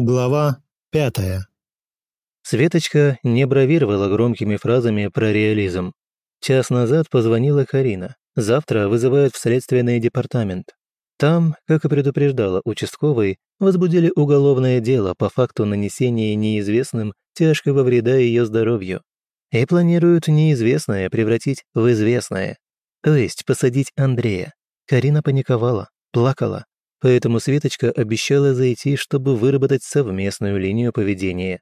Глава пятая. Светочка не бравировала громкими фразами про реализм. Час назад позвонила Карина. Завтра вызывают в следственный департамент. Там, как и предупреждала участковый, возбудили уголовное дело по факту нанесения неизвестным тяжкого вреда ее здоровью. И планируют неизвестное превратить в известное. То есть посадить Андрея. Карина паниковала, плакала, поэтому Светочка обещала зайти, чтобы выработать совместную линию поведения.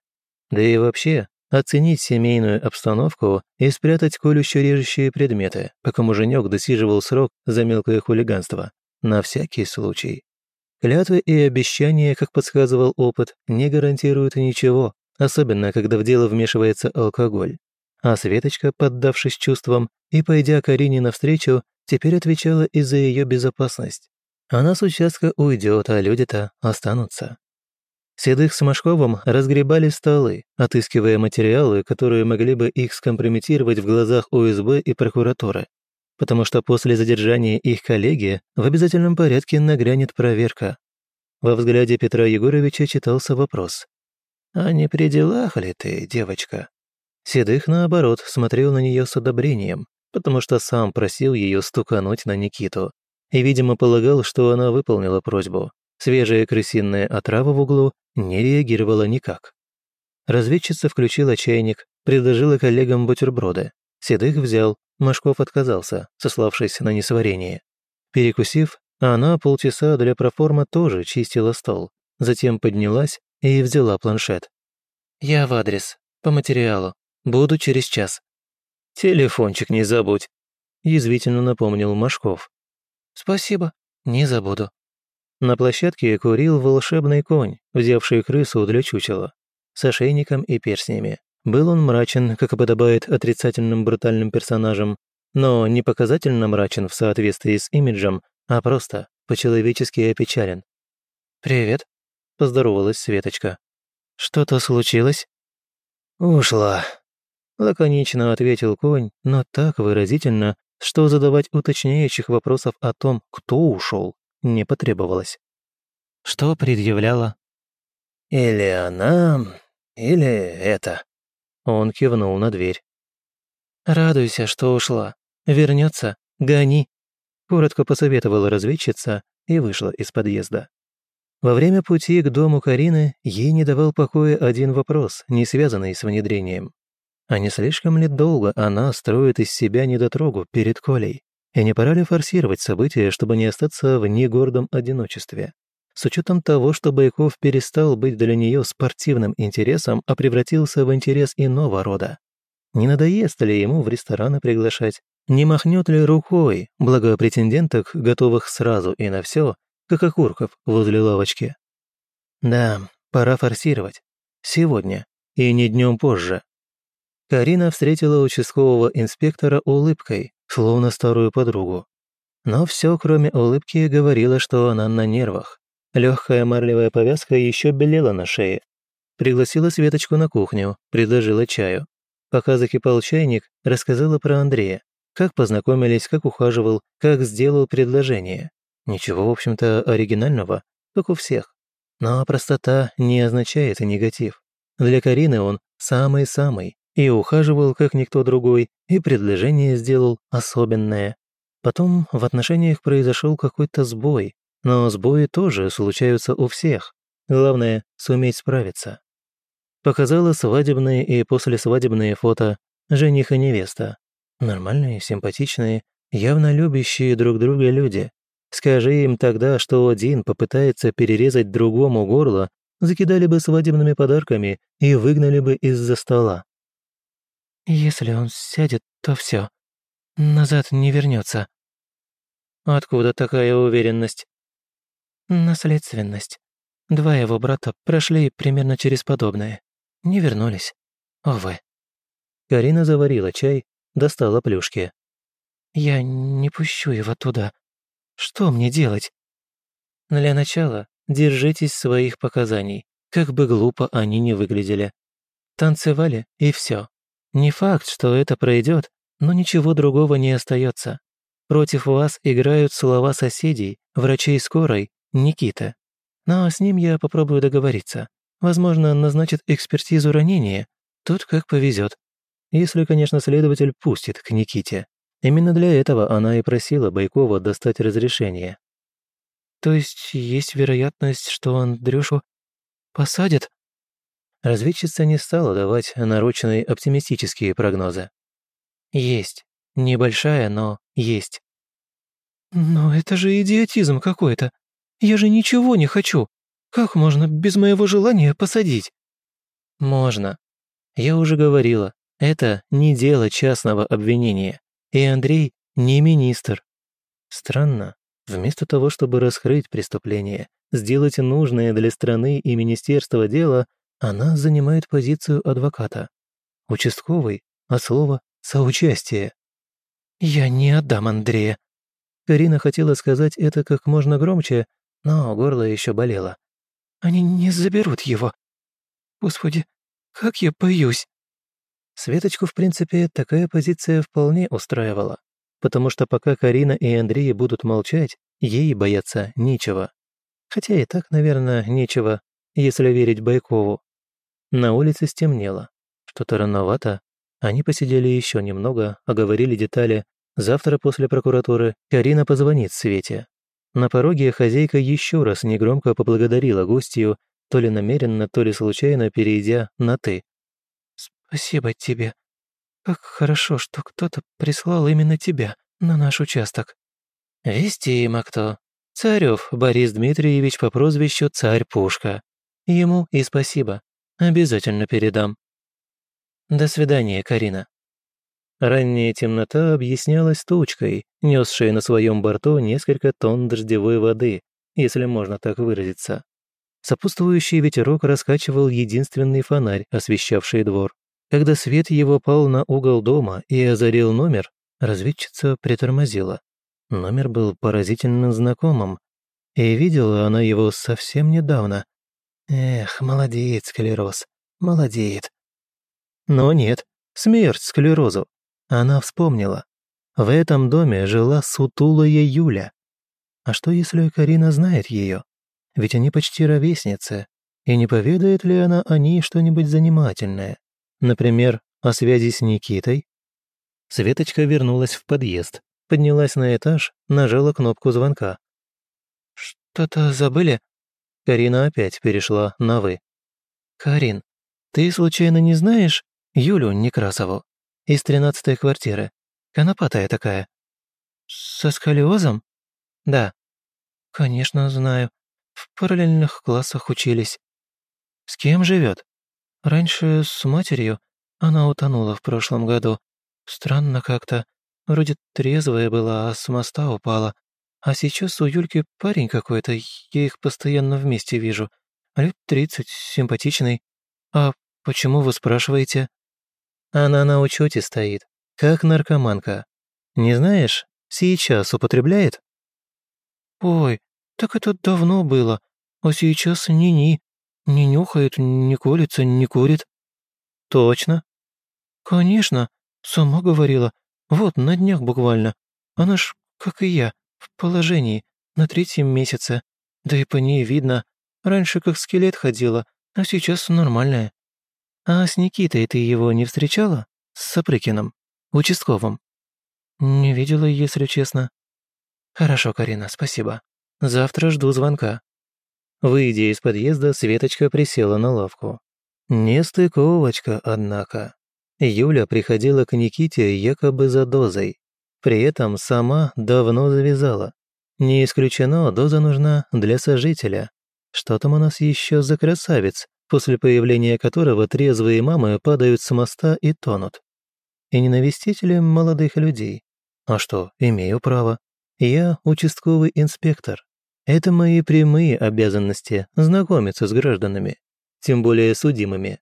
Да и вообще, оценить семейную обстановку и спрятать колюще-режущие предметы, пока муженек досиживал срок за мелкое хулиганство. На всякий случай. Клятвы и обещания, как подсказывал опыт, не гарантируют ничего, особенно когда в дело вмешивается алкоголь. А Светочка, поддавшись чувствам и пойдя Карине навстречу, теперь отвечала и за ее безопасность. Она с участка уйдет, а люди-то останутся. Седых с Машковым разгребали столы, отыскивая материалы, которые могли бы их скомпрометировать в глазах УСБ и прокуратуры. Потому что после задержания их коллеги в обязательном порядке нагрянет проверка. Во взгляде Петра Егоровича читался вопрос. «А не при делах ли ты, девочка?» Седых, наоборот, смотрел на нее с одобрением, потому что сам просил ее стукануть на Никиту и, видимо, полагал, что она выполнила просьбу. Свежая крысиная отрава в углу не реагировала никак. Разведчица включила чайник, предложила коллегам бутерброды. Седых взял, Машков отказался, сославшись на несварение. Перекусив, она полчаса для проформа тоже чистила стол, затем поднялась и взяла планшет. «Я в адрес, по материалу. Буду через час». «Телефончик не забудь», – язвительно напомнил Машков. «Спасибо, не забуду». На площадке курил волшебный конь, взявший крысу для чучела, с ошейником и перстнями. Был он мрачен, как и подобает отрицательным брутальным персонажам, но не показательно мрачен в соответствии с имиджем, а просто по-человечески опечален. «Привет», — поздоровалась Светочка. «Что-то случилось?» «Ушла», — лаконично ответил конь, но так выразительно, что задавать уточняющих вопросов о том, кто ушел, не потребовалось. Что предъявляла? «Или она, или это». Он кивнул на дверь. «Радуйся, что ушла. Вернется, гони», — коротко посоветовала разведчица и вышла из подъезда. Во время пути к дому Карины ей не давал покоя один вопрос, не связанный с внедрением. А не слишком ли долго она строит из себя недотрогу перед Колей? И не пора ли форсировать события, чтобы не остаться в негордом одиночестве? С учетом того, что Байков перестал быть для нее спортивным интересом, а превратился в интерес иного рода. Не надоест ли ему в рестораны приглашать? Не махнет ли рукой, благо претенденток, готовых сразу и на все, как окурков возле лавочки? Да, пора форсировать. Сегодня. И не днем позже. Карина встретила участкового инспектора улыбкой, словно старую подругу. Но все, кроме улыбки, говорило, что она на нервах. Легкая марлевая повязка еще белела на шее. Пригласила Светочку на кухню, предложила чаю. Пока закипал чайник, рассказала про Андрея. Как познакомились, как ухаживал, как сделал предложение. Ничего, в общем-то, оригинального, как у всех. Но простота не означает негатив. Для Карины он самый-самый, и ухаживал, как никто другой, и предложение сделал особенное. Потом в отношениях произошел какой-то сбой, но сбои тоже случаются у всех. Главное – суметь справиться. Показала свадебные и послесвадебные фото жених и невеста. Нормальные, симпатичные, явно любящие друг друга люди. Скажи им тогда, что один попытается перерезать другому горло, закидали бы свадебными подарками и выгнали бы из-за стола. Если он сядет, то все. Назад не вернется. Откуда такая уверенность? Наследственность. Два его брата прошли примерно через подобное. Не вернулись. Увы. Карина заварила чай, достала плюшки. Я не пущу его туда. Что мне делать? Для начала держитесь своих показаний, как бы глупо они ни выглядели. Танцевали, и все. Не факт, что это пройдет, но ничего другого не остается. Против вас играют слова соседей, врачей скорой, Никита. Но с ним я попробую договориться. Возможно, назначит экспертизу ранения. Тут как повезет. Если, конечно, следователь пустит к Никите. Именно для этого она и просила Байкова достать разрешение. То есть есть вероятность, что Андрюшу посадят? Разведчица не стала давать нарученные оптимистические прогнозы. Есть. Небольшая, но есть. Но это же идиотизм какой-то. Я же ничего не хочу. Как можно без моего желания посадить? Можно. Я уже говорила, это не дело частного обвинения. И Андрей не министр. Странно. Вместо того, чтобы раскрыть преступление, сделать нужное для страны и министерства дело, она занимает позицию адвоката. Участковый, а слово «соучастие». «Я не отдам Андрея». Карина хотела сказать это как можно громче, но горло еще болело. «Они не заберут его. Господи, как я боюсь». Светочку, в принципе, такая позиция вполне устраивала, потому что пока Карина и Андрей будут молчать, ей бояться нечего. Хотя и так, наверное, нечего, если верить Байкову. На улице стемнело. Что-то рановато. Они посидели еще немного, оговорили детали. Завтра после прокуратуры Карина позвонит Свете. На пороге хозяйка еще раз негромко поблагодарила гостью, то ли намеренно, то ли случайно перейдя на «ты». «Спасибо тебе. Как хорошо, что кто-то прислал именно тебя на наш участок». «Вестимо кто. Царев Борис Дмитриевич по прозвищу Царь Пушка. Ему и спасибо. Обязательно передам». «До свидания, Карина». Ранняя темнота объяснялась тучкой, несшей на своем борту несколько тонн дождевой воды, если можно так выразиться. Сопутствующий ветерок раскачивал единственный фонарь, освещавший двор. Когда свет его пал на угол дома и озарил номер, разведчица притормозила. Номер был поразительно знакомым, и видела она его совсем недавно. Эх, молодеет склероз, молодеет. Но нет, смерть склерозу. Она вспомнила. В этом доме жила сутулая Юля. А что, если Карина знает ее? Ведь они почти ровесницы. И не поведает ли она о ней что-нибудь занимательное? Например, о связи с Никитой? Светочка вернулась в подъезд, поднялась на этаж, нажала кнопку звонка. «Что-то забыли?» Карина опять перешла на «вы». «Карин, ты случайно не знаешь Юлю Некрасову? Из тринадцатой квартиры. Конопатая такая». «Со сколиозом?» «Да». «Конечно, знаю. В параллельных классах учились». «С кем живет? Раньше с матерью. Она утонула в прошлом году. Странно как-то. Вроде трезвая была, а с моста упала. А сейчас у Юльки парень какой-то, я их постоянно вместе вижу. Лет тридцать, симпатичный. А почему вы спрашиваете? Она на учете стоит, как наркоманка. Не знаешь, сейчас употребляет? Ой, так это давно было. А сейчас ни-ни. Не нюхает, не колется, не курит». «Точно?» «Конечно. Сама говорила. Вот, на днях буквально. Она ж, как и я, в положении, на третьем месяце. Да и по ней видно. Раньше как скелет ходила, а сейчас нормальная. А с Никитой ты его не встречала? С Сапрыкиным? Участковым?» «Не видела, если честно». «Хорошо, Карина, спасибо. Завтра жду звонка». Выйдя из подъезда, Светочка присела на лавку. Нестыковочка, однако. Юля приходила к Никите якобы за дозой. При этом сама давно завязала. Не исключено, доза нужна для сожителя. Что там у нас еще за красавец, после появления которого трезвые мамы падают с моста и тонут? И не навестить ли молодых людей? А что, имею право. Я участковый инспектор. Это мои прямые обязанности – знакомиться с гражданами, тем более судимыми,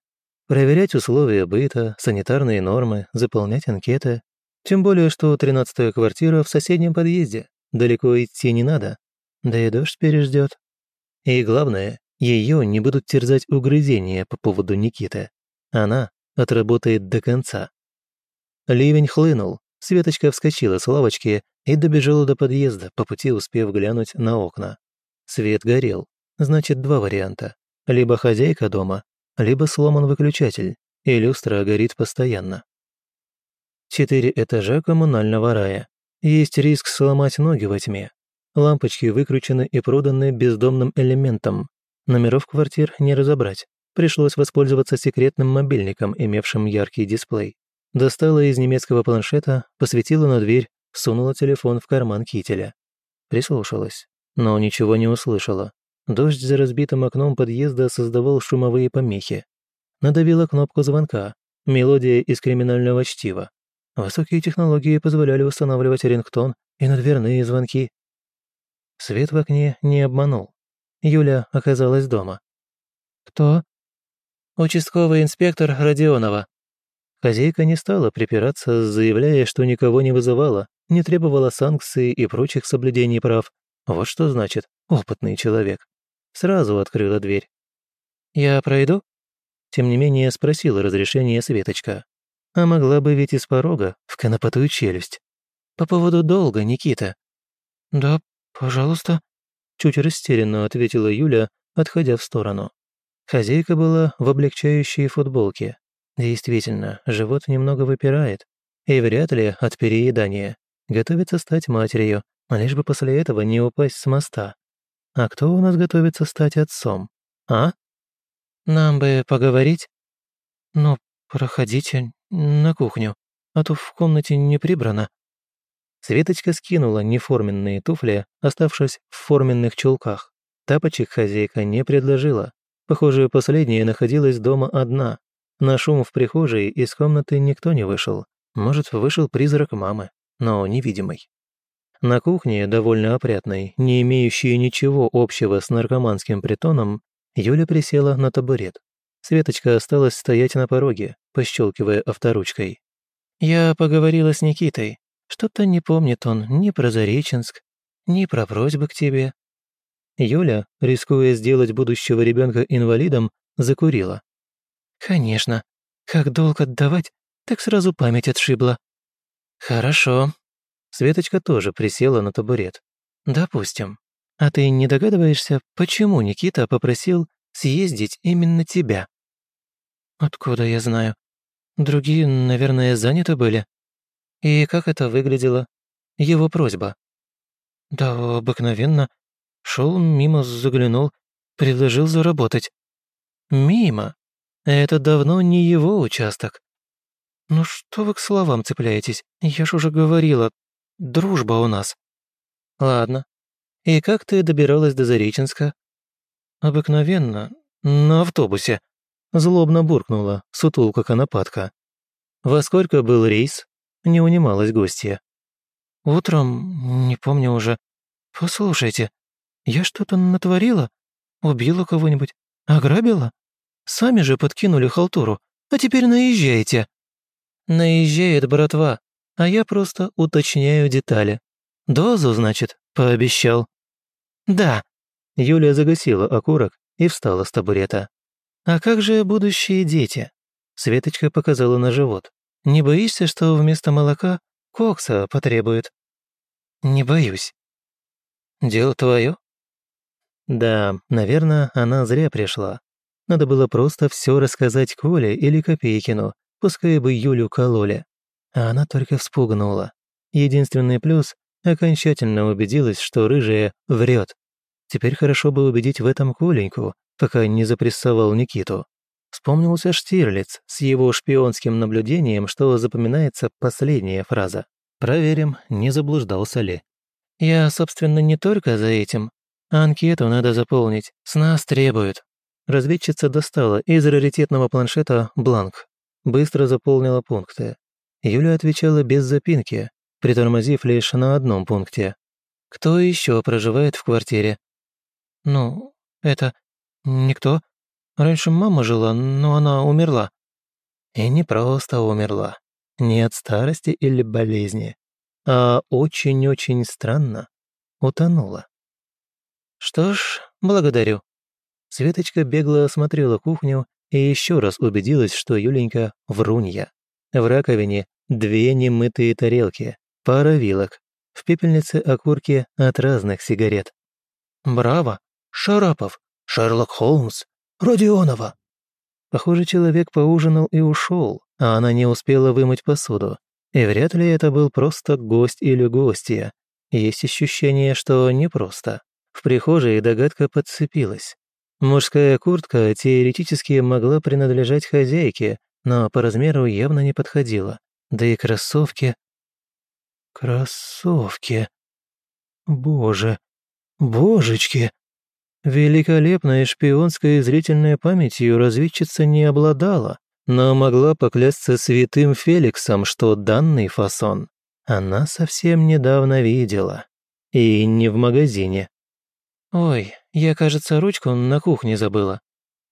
проверять условия быта, санитарные нормы, заполнять анкеты. Тем более, что тринадцатая квартира в соседнем подъезде, далеко идти не надо, да и дождь переждет. И главное, ее не будут терзать угрызения по поводу Никиты. Она отработает до конца. Ливень хлынул, Светочка вскочила с лавочки и добежала до подъезда, по пути успев глянуть на окна. Свет горел, значит, два варианта. Либо хозяйка дома, либо сломан выключатель, и люстра горит постоянно. Четыре этажа коммунального рая. Есть риск сломать ноги во тьме. Лампочки выкручены и проданы бездомным элементам. Номеров квартир не разобрать. Пришлось воспользоваться секретным мобильником, имевшим яркий дисплей. Достала из немецкого планшета, посветила на дверь, сунула телефон в карман кителя. Прислушалась, но ничего не услышала. Дождь за разбитым окном подъезда создавал шумовые помехи. Надавила кнопку звонка. Мелодия из криминального чтива. Высокие технологии позволяли устанавливать рингтон и на дверные звонки. Свет в окне не обманул. Юля оказалась дома. «Кто?» «Участковый инспектор Родионова». Хозяйка не стала припираться, заявляя, что никого не вызывала, не требовала санкций и прочих соблюдений прав. Вот что значит «опытный человек». Сразу открыла дверь. «Я пройду?» Тем не менее спросила разрешение Светочка. А могла бы ведь из порога в конопатую челюсть. По поводу долга, Никита. «Да, пожалуйста», — чуть растерянно ответила Юля, отходя в сторону. Хозяйка была в облегчающей футболке. Действительно, живот немного выпирает, и вряд ли от переедания. Готовится стать матерью, лишь бы после этого не упасть с моста. А кто у нас готовится стать отцом? А? Нам бы поговорить? Ну, проходите на кухню, а то в комнате не прибрано. Светочка скинула неформенные туфли, оставшись в форменных чулках. Тапочек хозяйка не предложила. Похоже, последняя находилась дома одна. На шум в прихожей из комнаты никто не вышел. Может, вышел призрак мамы, но невидимый. На кухне, довольно опрятной, не имеющей ничего общего с наркоманским притоном, Юля присела на табурет. Светочка осталась стоять на пороге, пощелкивая авторучкой. «Я поговорила с Никитой. Что-то не помнит он ни про Зареченск, ни про просьбы к тебе». Юля, рискуя сделать будущего ребенка инвалидом, закурила. «Конечно. Как долг отдавать, так сразу память отшибла». «Хорошо». Светочка тоже присела на табурет. «Допустим. А ты не догадываешься, почему Никита попросил съездить именно тебя?» «Откуда я знаю? Другие, наверное, заняты были. И как это выглядело? Его просьба?» «Да обыкновенно. Шел мимо, заглянул, предложил заработать». «Мимо? Это давно не его участок». «Ну что вы к словам цепляетесь? Я ж уже говорила, дружба у нас». «Ладно. И как ты добиралась до Зареченска?» «Обыкновенно, на автобусе», — злобно буркнула сутулка-конопатка. «Во сколько был рейс?» — не унималась гостья. «Утром, не помню уже. Послушайте, я что-то натворила? Убила кого-нибудь? Ограбила? Сами же подкинули халтуру, а теперь наезжаете». «Наезжает братва, а я просто уточняю детали. Дозу, значит, пообещал». «Да», Юлия загасила окурок и встала с табурета. «А как же будущие дети?» Светочка показала на живот. «Не боишься, что вместо молока кокса потребует?» «Не боюсь». «Дело твое?» Да, наверное, она зря пришла. Надо было просто все рассказать Коле или Копейкину, пускай бы Юлю кололи. А она только вспугнула. Единственный плюс — окончательно убедилась, что рыжая врет. Теперь хорошо бы убедить в этом Коленьку, пока не запрессовал Никиту. Вспомнился Штирлиц с его шпионским наблюдением, что запоминается последняя фраза. Проверим, не заблуждался ли. «Я, собственно, не только за этим. Анкету надо заполнить, с нас требуют». Разведчица достала из раритетного планшета бланк. Быстро заполнила пункты. Юля отвечала без запинки, притормозив лишь на одном пункте. «Кто еще проживает в квартире?» «Ну, это... никто. Раньше мама жила, но она умерла». И не просто умерла. Не от старости или болезни, а очень-очень странно утонула. «Что ж, благодарю». Светочка бегло осмотрела кухню и еще раз убедилась, что Юленька врунья. В раковине две немытые тарелки, пара вилок, в пепельнице окурки от разных сигарет. «Браво!» Шарапов, Шерлок Холмс, Родионова!» Похоже, человек поужинал и ушел, а она не успела вымыть посуду. И вряд ли это был просто гость или гостья. Есть ощущение, что непросто. В прихожей догадка подцепилась. Мужская куртка теоретически могла принадлежать хозяйке, но по размеру явно не подходила. Да и кроссовки... Кроссовки... Боже... Божечки! Великолепной шпионской и зрительной памятью разведчица не обладала, но могла поклясться святым Феликсом, что данный фасон она совсем недавно видела. И не в магазине. «Ой, я, кажется, ручку на кухне забыла».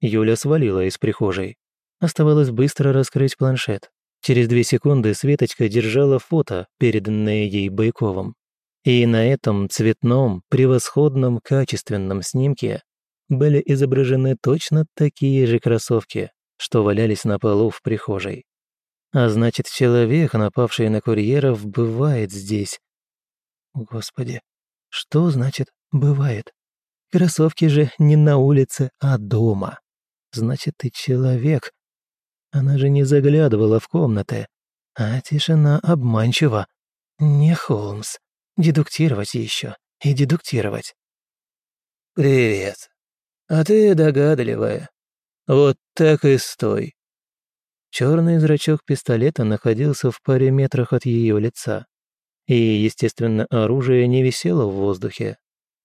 Юля свалила из прихожей. Оставалось быстро раскрыть планшет. Через две секунды Светочка держала фото, переданное ей Байковым. И на этом цветном, превосходном, качественном снимке были изображены точно такие же кроссовки, что валялись на полу в прихожей. А значит, человек, напавший на курьеров, бывает здесь. Господи, что значит «бывает»? Кроссовки же не на улице, а дома. Значит, ты человек. Она же не заглядывала в комнаты. А тишина обманчива. Не Холмс. Дедуктировать еще. И дедуктировать. «Привет. А ты догадливая. Вот так и стой». Черный зрачок пистолета находился в паре метрах от ее лица. И, естественно, оружие не висело в воздухе.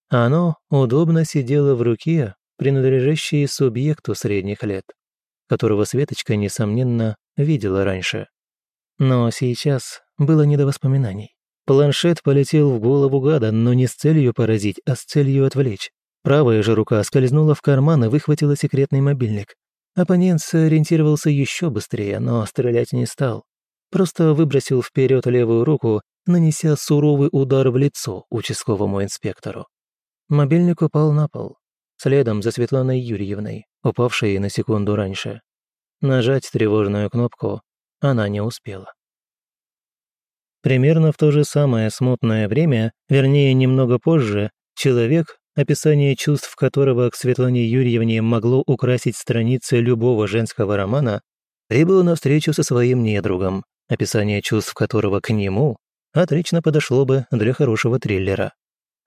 Оно удобно сидело в руке, принадлежащей субъекту средних лет, которого Светочка, несомненно, видела раньше. Но сейчас было не до воспоминаний. Планшет полетел в голову гада, но не с целью поразить, а с целью отвлечь. Правая же рука скользнула в карман и выхватила секретный мобильник. Оппонент сориентировался еще быстрее, но стрелять не стал. Просто выбросил вперед левую руку, нанеся суровый удар в лицо участковому инспектору. Мобильник упал на пол, следом за Светланой Юрьевной, упавшей на секунду раньше. Нажать тревожную кнопку она не успела. Примерно в то же самое смутное время, вернее, немного позже, человек, описание чувств которого к Светлане Юрьевне могло украсить страницы любого женского романа, прибыл на встречу со своим недругом, описание чувств которого к нему отлично подошло бы для хорошего триллера.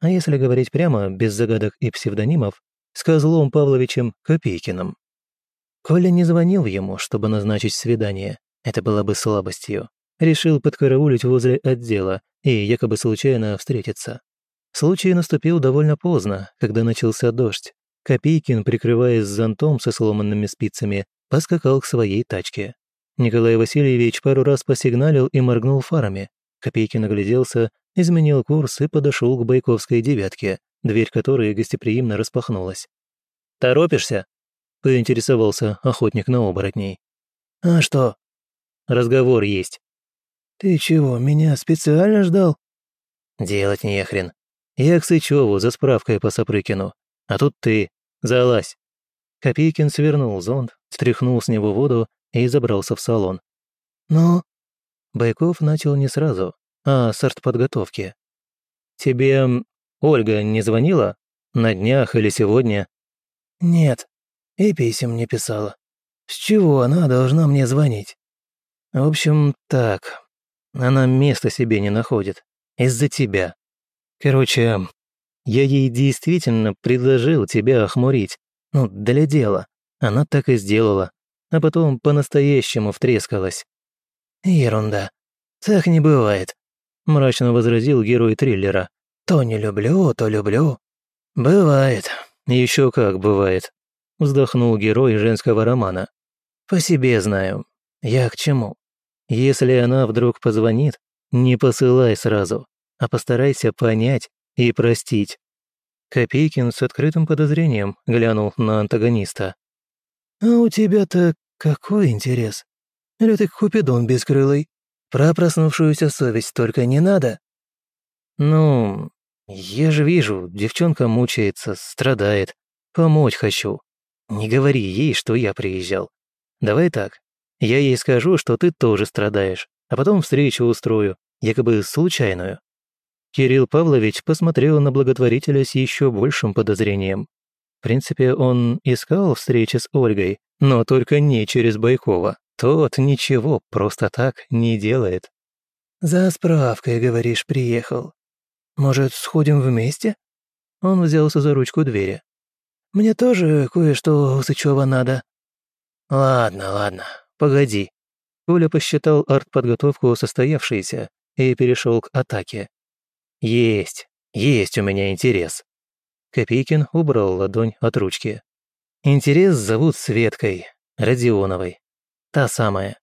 А если говорить прямо, без загадок и псевдонимов, с Козлом Павловичем Копейкиным. Коля не звонил ему, чтобы назначить свидание, это было бы слабостью. Решил подкараулить возле отдела и якобы случайно встретиться. Случай наступил довольно поздно, когда начался дождь. Копейкин, прикрываясь зонтом со сломанными спицами, поскакал к своей тачке. Николай Васильевич пару раз посигналил и моргнул фарами. Копейкин огляделся, изменил курс и подошел к Байковской девятке, дверь которой гостеприимно распахнулась. «Торопишься?» – поинтересовался охотник на оборотней. «А что?» «Разговор есть». «Ты чего, меня специально ждал?» «Делать нехрен. Я к Сычеву за справкой по Сапрыкину. А тут ты. Залазь». Копейкин свернул зонт, стряхнул с него воду и забрался в салон. «Ну?» Байков начал не сразу, а с артподготовки. «Тебе Ольга не звонила? На днях или сегодня?» «Нет, и писем не писала. С чего она должна мне звонить?» «В общем, так. Она места себе не находит. Из-за тебя. Короче, я ей действительно предложил тебя охмурить. Ну, для дела. Она так и сделала. А потом по-настоящему втрескалась. Ерунда. Так не бывает. Мрачно возразил герой триллера. То не люблю, то люблю. Бывает. Еще как бывает. Вздохнул герой женского романа. По себе знаю. Я к чему? Если она вдруг позвонит, не посылай сразу а постарайся понять и простить». Копейкин с открытым подозрением глянул на антагониста. «А у тебя-то какой интерес? Или ты купидон бескрылый? Про проснувшуюся совесть только не надо?» «Ну, я же вижу, девчонка мучается, страдает. Помочь хочу. Не говори ей, что я приезжал. Давай так, я ей скажу, что ты тоже страдаешь, а потом встречу устрою, якобы случайную. Кирилл Павлович посмотрел на благотворителя с еще большим подозрением. В принципе, он искал встречи с Ольгой, но только не через Байкова. Тот ничего просто так не делает. «За справкой, говоришь, приехал. Может, сходим вместе?» Он взялся за ручку двери. «Мне тоже кое-что у Сычева надо». «Ладно, ладно, погоди». Коля посчитал артподготовку состоявшейся и перешел к атаке. «Есть, есть у меня интерес». Копейкин убрал ладонь от ручки. «Интерес зовут Светкой, Родионовой. Та самая».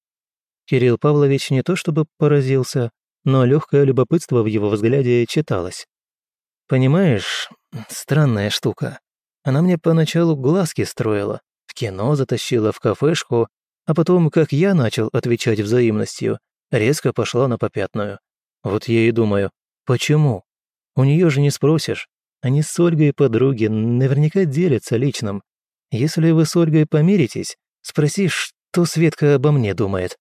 Кирилл Павлович не то чтобы поразился, но легкое любопытство в его взгляде читалось. «Понимаешь, странная штука. Она мне поначалу глазки строила, в кино затащила, в кафешку, а потом, как я начал отвечать взаимностью, резко пошла на попятную. Вот я и думаю, почему? У нее же не спросишь. Они с Ольгой подруги, наверняка делятся личным. Если вы с Ольгой помиритесь, спроси, что Светка обо мне думает».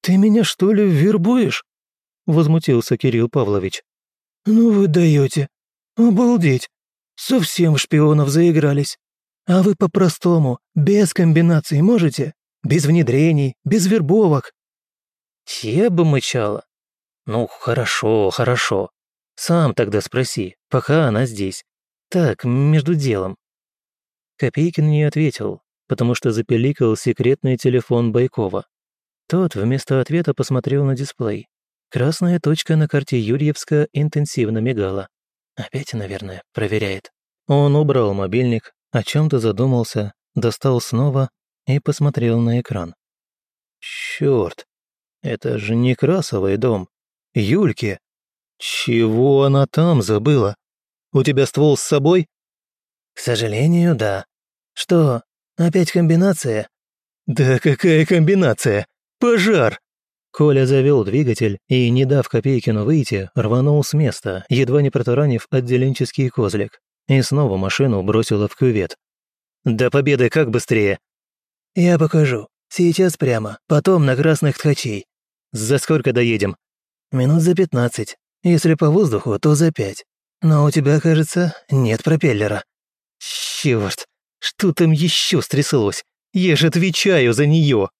«Ты меня, что ли, вербуешь?» — возмутился Кирилл Павлович. «Ну вы даете. Обалдеть. Совсем шпионов заигрались. А вы по-простому, без комбинаций можете? Без внедрений, без вербовок?» «Я бы мычала. Ну, хорошо, хорошо. Сам тогда спроси, пока она здесь. Так, между делом». Копейкин не ответил, потому что запеликал секретный телефон Байкова. Тот вместо ответа посмотрел на дисплей. Красная точка на карте Юрьевска интенсивно мигала. Опять, наверное, проверяет. Он убрал мобильник, о чем то задумался, достал снова и посмотрел на экран. Черт, это же не Красовый дом. Юльки. Чего она там забыла? У тебя ствол с собой? К сожалению, да. Что, опять комбинация? Да какая комбинация? Пожар! Коля завел двигатель и, не дав Копейкину выйти, рванул с места, едва не протаранив отделенческий козлик, и снова машину бросила в кювет. «До победы как быстрее?» «Я покажу. Сейчас прямо, потом на красных ткачей». «За сколько доедем?» «Минут за пятнадцать. Если по воздуху, то за пять. Но у тебя, кажется, нет пропеллера». «Чёрт, что там еще стряслось? Я же отвечаю за нее!»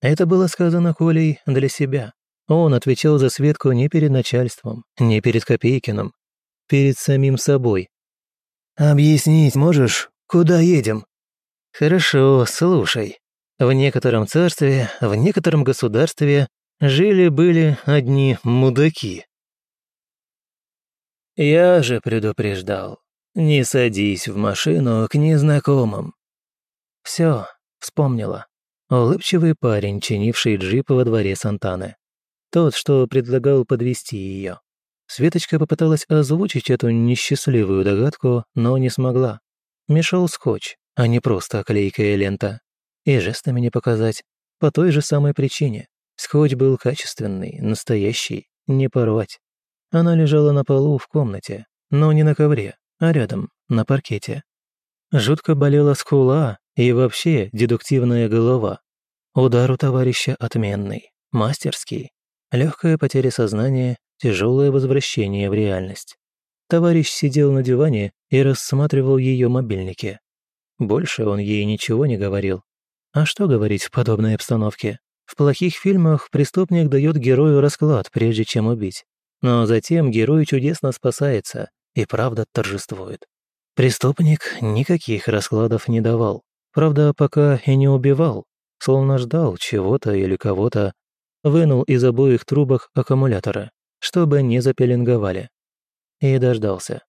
Это было сказано Колей для себя. Он отвечал за Светку не перед начальством, не перед Копейкиным, перед самим собой. «Объяснить можешь, куда едем?» «Хорошо, слушай. В некотором царстве, в некотором государстве жили-были одни мудаки. Я же предупреждал, не садись в машину к незнакомым. Все, вспомнила. Улыбчивый парень, чинивший джип во дворе Сантаны. Тот, что предлагал подвести ее. Светочка попыталась озвучить эту несчастливую догадку, но не смогла. Мешал скотч, а не просто клейкая лента. И жестами не показать, по той же самой причине. Скотч был качественный, настоящий, не порвать. Она лежала на полу в комнате, но не на ковре, а рядом, на паркете. Жутко болела скула и вообще дедуктивная голова. Удар у товарища отменный, мастерский. Легкая потеря сознания, тяжелое возвращение в реальность. Товарищ сидел на диване и рассматривал ее мобильники. Больше он ей ничего не говорил. А что говорить в подобной обстановке? В плохих фильмах преступник дает герою расклад, прежде чем убить. Но затем герой чудесно спасается, и правда торжествует. Преступник никаких раскладов не давал. Правда, пока и не убивал, словно ждал чего-то или кого-то, вынул из обоих трубок аккумулятора, чтобы не запеленговали. И дождался.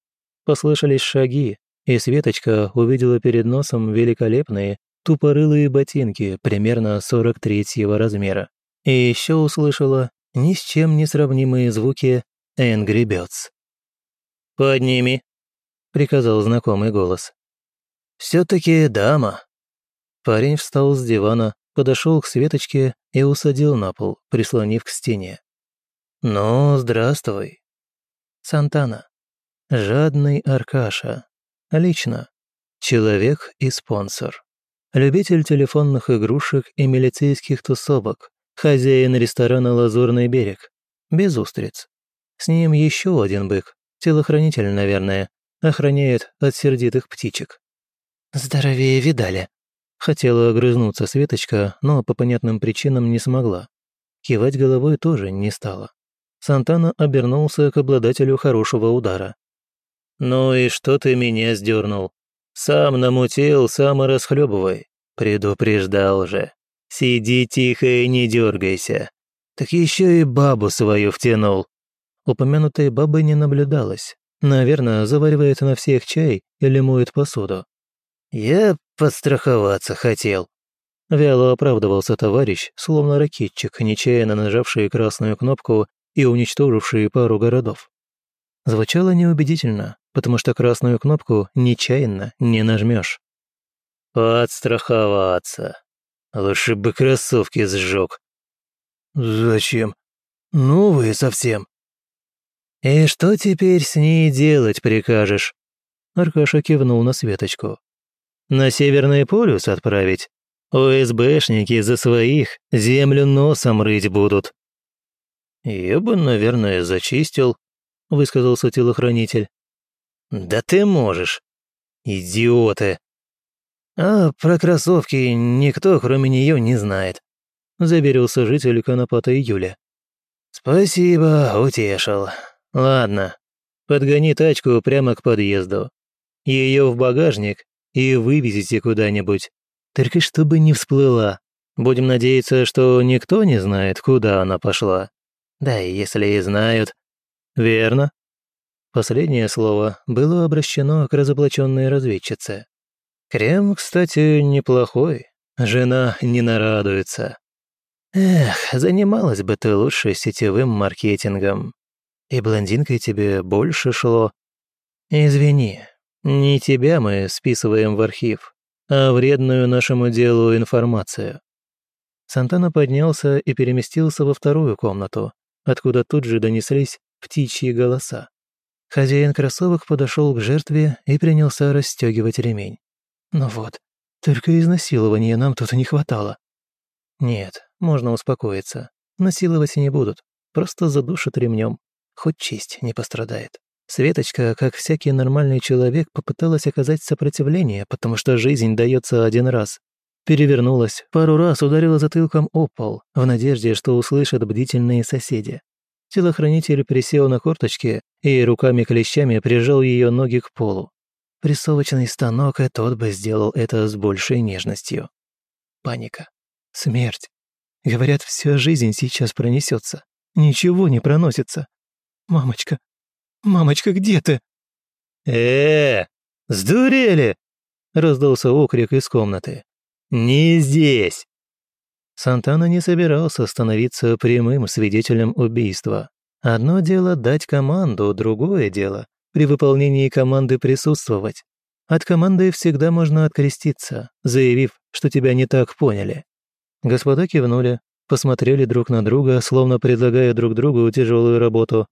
Послышались шаги, и Светочка увидела перед носом великолепные, тупорылые ботинки примерно 43-го размера. И еще услышала ни с чем не сравнимые звуки Angry Birds. «Подними», — приказал знакомый голос. «Все-таки дама». Парень встал с дивана, подошел к Светочке и усадил на пол, прислонив к стене. «Ну, здравствуй». Сантана. Жадный Аркаша. Лично. Человек и спонсор. Любитель телефонных игрушек и милицейских тусовок. Хозяин ресторана «Лазурный берег». Без устриц. С ним еще один бык, телохранитель, наверное, охраняет от сердитых птичек. Здоровее видали. Хотела огрызнуться Светочка, но по понятным причинам не смогла. Кивать головой тоже не стала. Сантана обернулся к обладателю хорошего удара. «Ну и что ты меня сдернул? Сам намутил, сам и расхлебывай. Предупреждал же. Сиди тихо и не дергайся. Так еще и бабу свою втянул». Упомянутой бабы не наблюдалось. Наверное, заваривает на всех чай или моет посуду. «Я подстраховаться хотел», Вяло оправдывался товарищ, словно ракетчик, нечаянно нажавший красную кнопку и уничтоживший пару городов. Звучало неубедительно, потому что красную кнопку нечаянно не нажмешь. «Подстраховаться. Лучше бы кроссовки сжег». «Зачем? Новые совсем». «И что теперь с ней делать прикажешь?» Аркаша кивнул на Светочку. «На Северный полюс отправить? ОСБшники за своих землю носом рыть будут». «Я бы, наверное, зачистил», — высказался телохранитель. «Да ты можешь. Идиоты!» «А про кроссовки никто, кроме нее, не знает», — заверился житель Конопата Юля. «Спасибо, утешил. Ладно, подгони тачку прямо к подъезду. Ее в багажник и вывезите куда-нибудь. Только чтобы не всплыла. Будем надеяться, что никто не знает, куда она пошла. Да и если и знают. Верно. Последнее слово было обращено к разоблаченной разведчице. Крем, кстати, неплохой. Жена не нарадуется. Эх, занималась бы ты лучше сетевым маркетингом. И блондинкой тебе больше шло. Извини, не тебя мы списываем в архив а вредную нашему делу информацию. Сантана поднялся и переместился во вторую комнату, откуда тут же донеслись птичьи голоса. Хозяин кроссовок подошел к жертве и принялся расстегивать ремень. Ну вот, только изнасилования нам тут не хватало. Нет, можно успокоиться. Насиловать не будут, просто задушат ремнем. Хоть честь не пострадает. Светочка, как всякий нормальный человек, попыталась оказать сопротивление, потому что жизнь дается один раз. Перевернулась, пару раз ударила затылком о пол, в надежде, что услышат бдительные соседи. Телохранитель присел на корточки и руками-клещами прижал ее ноги к полу. Прессовочный станок, и тот бы сделал это с большей нежностью. Паника. Смерть. Говорят, вся жизнь сейчас пронесется. Ничего не проносится. Мамочка, «Мамочка, где ты?» «Э, сдурели!» — раздался окрик из комнаты. «Не здесь!» Сантана не собирался становиться прямым свидетелем убийства. Одно дело дать команду, другое дело — при выполнении команды присутствовать. От команды всегда можно откреститься, заявив, что тебя не так поняли. Господа кивнули, посмотрели друг на друга, словно предлагая друг другу тяжелую работу,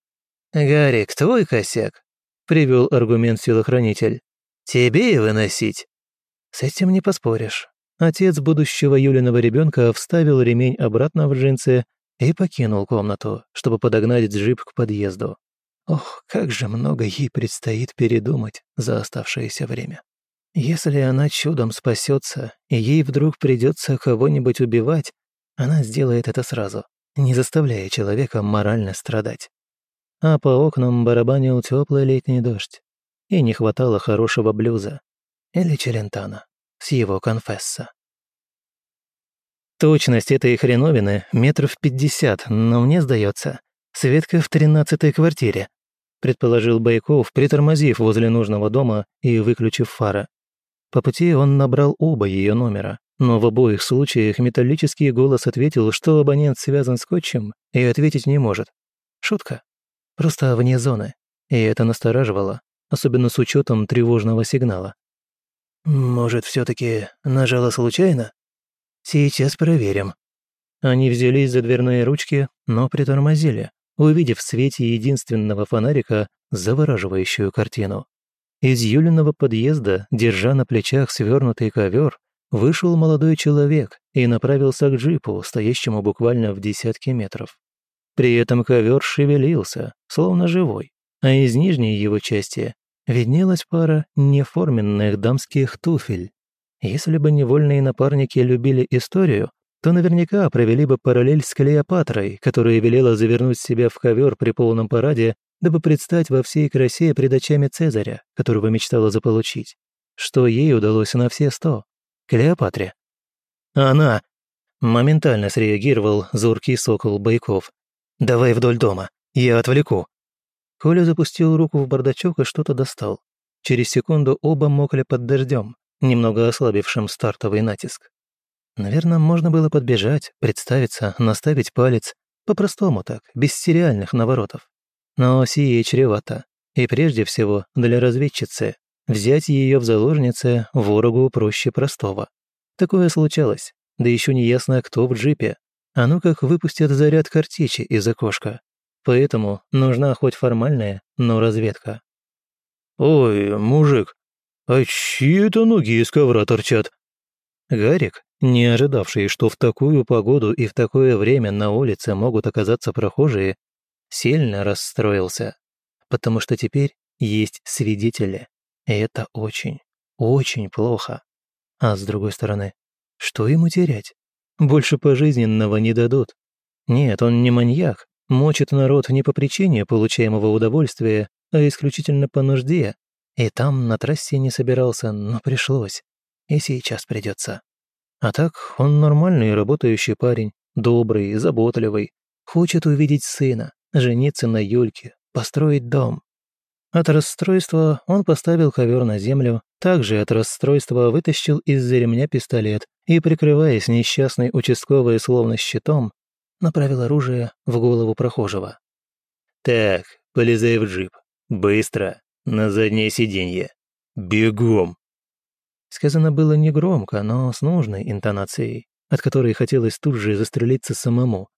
«Гарик, твой косяк», — привел аргумент телохранитель. «Тебе и выносить». С этим не поспоришь. Отец будущего Юлиного ребенка вставил ремень обратно в джинсы и покинул комнату, чтобы подогнать джип к подъезду. Ох, как же много ей предстоит передумать за оставшееся время. Если она чудом спасется, и ей вдруг придется кого-нибудь убивать, она сделает это сразу, не заставляя человека морально страдать а по окнам барабанил теплый летний дождь. И не хватало хорошего блюза. Или челентана с его конфесса. Точность этой хреновины метров пятьдесят, но мне сдается, Светка в тринадцатой квартире, предположил Байков, притормозив возле нужного дома и выключив фары. По пути он набрал оба ее номера, но в обоих случаях металлический голос ответил, что абонент связан скотчем и ответить не может. Шутка. Просто вне зоны. И это настораживало, особенно с учетом тревожного сигнала. «Может, все таки нажала случайно? Сейчас проверим». Они взялись за дверные ручки, но притормозили, увидев в свете единственного фонарика завораживающую картину. Из Юлиного подъезда, держа на плечах свернутый ковер, вышел молодой человек и направился к джипу, стоящему буквально в десятке метров. При этом ковер шевелился, словно живой, а из нижней его части виднелась пара неформенных дамских туфель. Если бы невольные напарники любили историю, то наверняка провели бы параллель с Клеопатрой, которая велела завернуть себя в ковер при полном параде, дабы предстать во всей красе пред очами Цезаря, которого мечтала заполучить. Что ей удалось на все сто. Клеопатре. «Она!» – моментально среагировал зоркий сокол Байков. «Давай вдоль дома, я отвлеку». Коля запустил руку в бардачок и что-то достал. Через секунду оба мокли под дождем, немного ослабившим стартовый натиск. Наверное, можно было подбежать, представиться, наставить палец. По-простому так, без сериальных наворотов. Но сие чревато. И прежде всего, для разведчицы. Взять ее в заложницы ворогу проще простого. Такое случалось. Да еще не ясно, кто в джипе. А ну как выпустят заряд картечи из окошка. Поэтому нужна хоть формальная, но разведка. «Ой, мужик, а чьи это ноги из ковра торчат?» Гарик, не ожидавший, что в такую погоду и в такое время на улице могут оказаться прохожие, сильно расстроился, потому что теперь есть свидетели, и это очень, очень плохо. А с другой стороны, что ему терять? Больше пожизненного не дадут. Нет, он не маньяк, мочит народ не по причине получаемого удовольствия, а исключительно по нужде. И там на трассе не собирался, но пришлось. И сейчас придется. А так, он нормальный работающий парень, добрый, заботливый, хочет увидеть сына, жениться на Юльке, построить дом. От расстройства он поставил ковер на землю, также от расстройства вытащил из-за ремня пистолет и, прикрываясь несчастной участковой словно щитом, направил оружие в голову прохожего. «Так, полезай в джип. Быстро. На заднее сиденье. Бегом!» Сказано было негромко, но с нужной интонацией, от которой хотелось тут же застрелиться самому.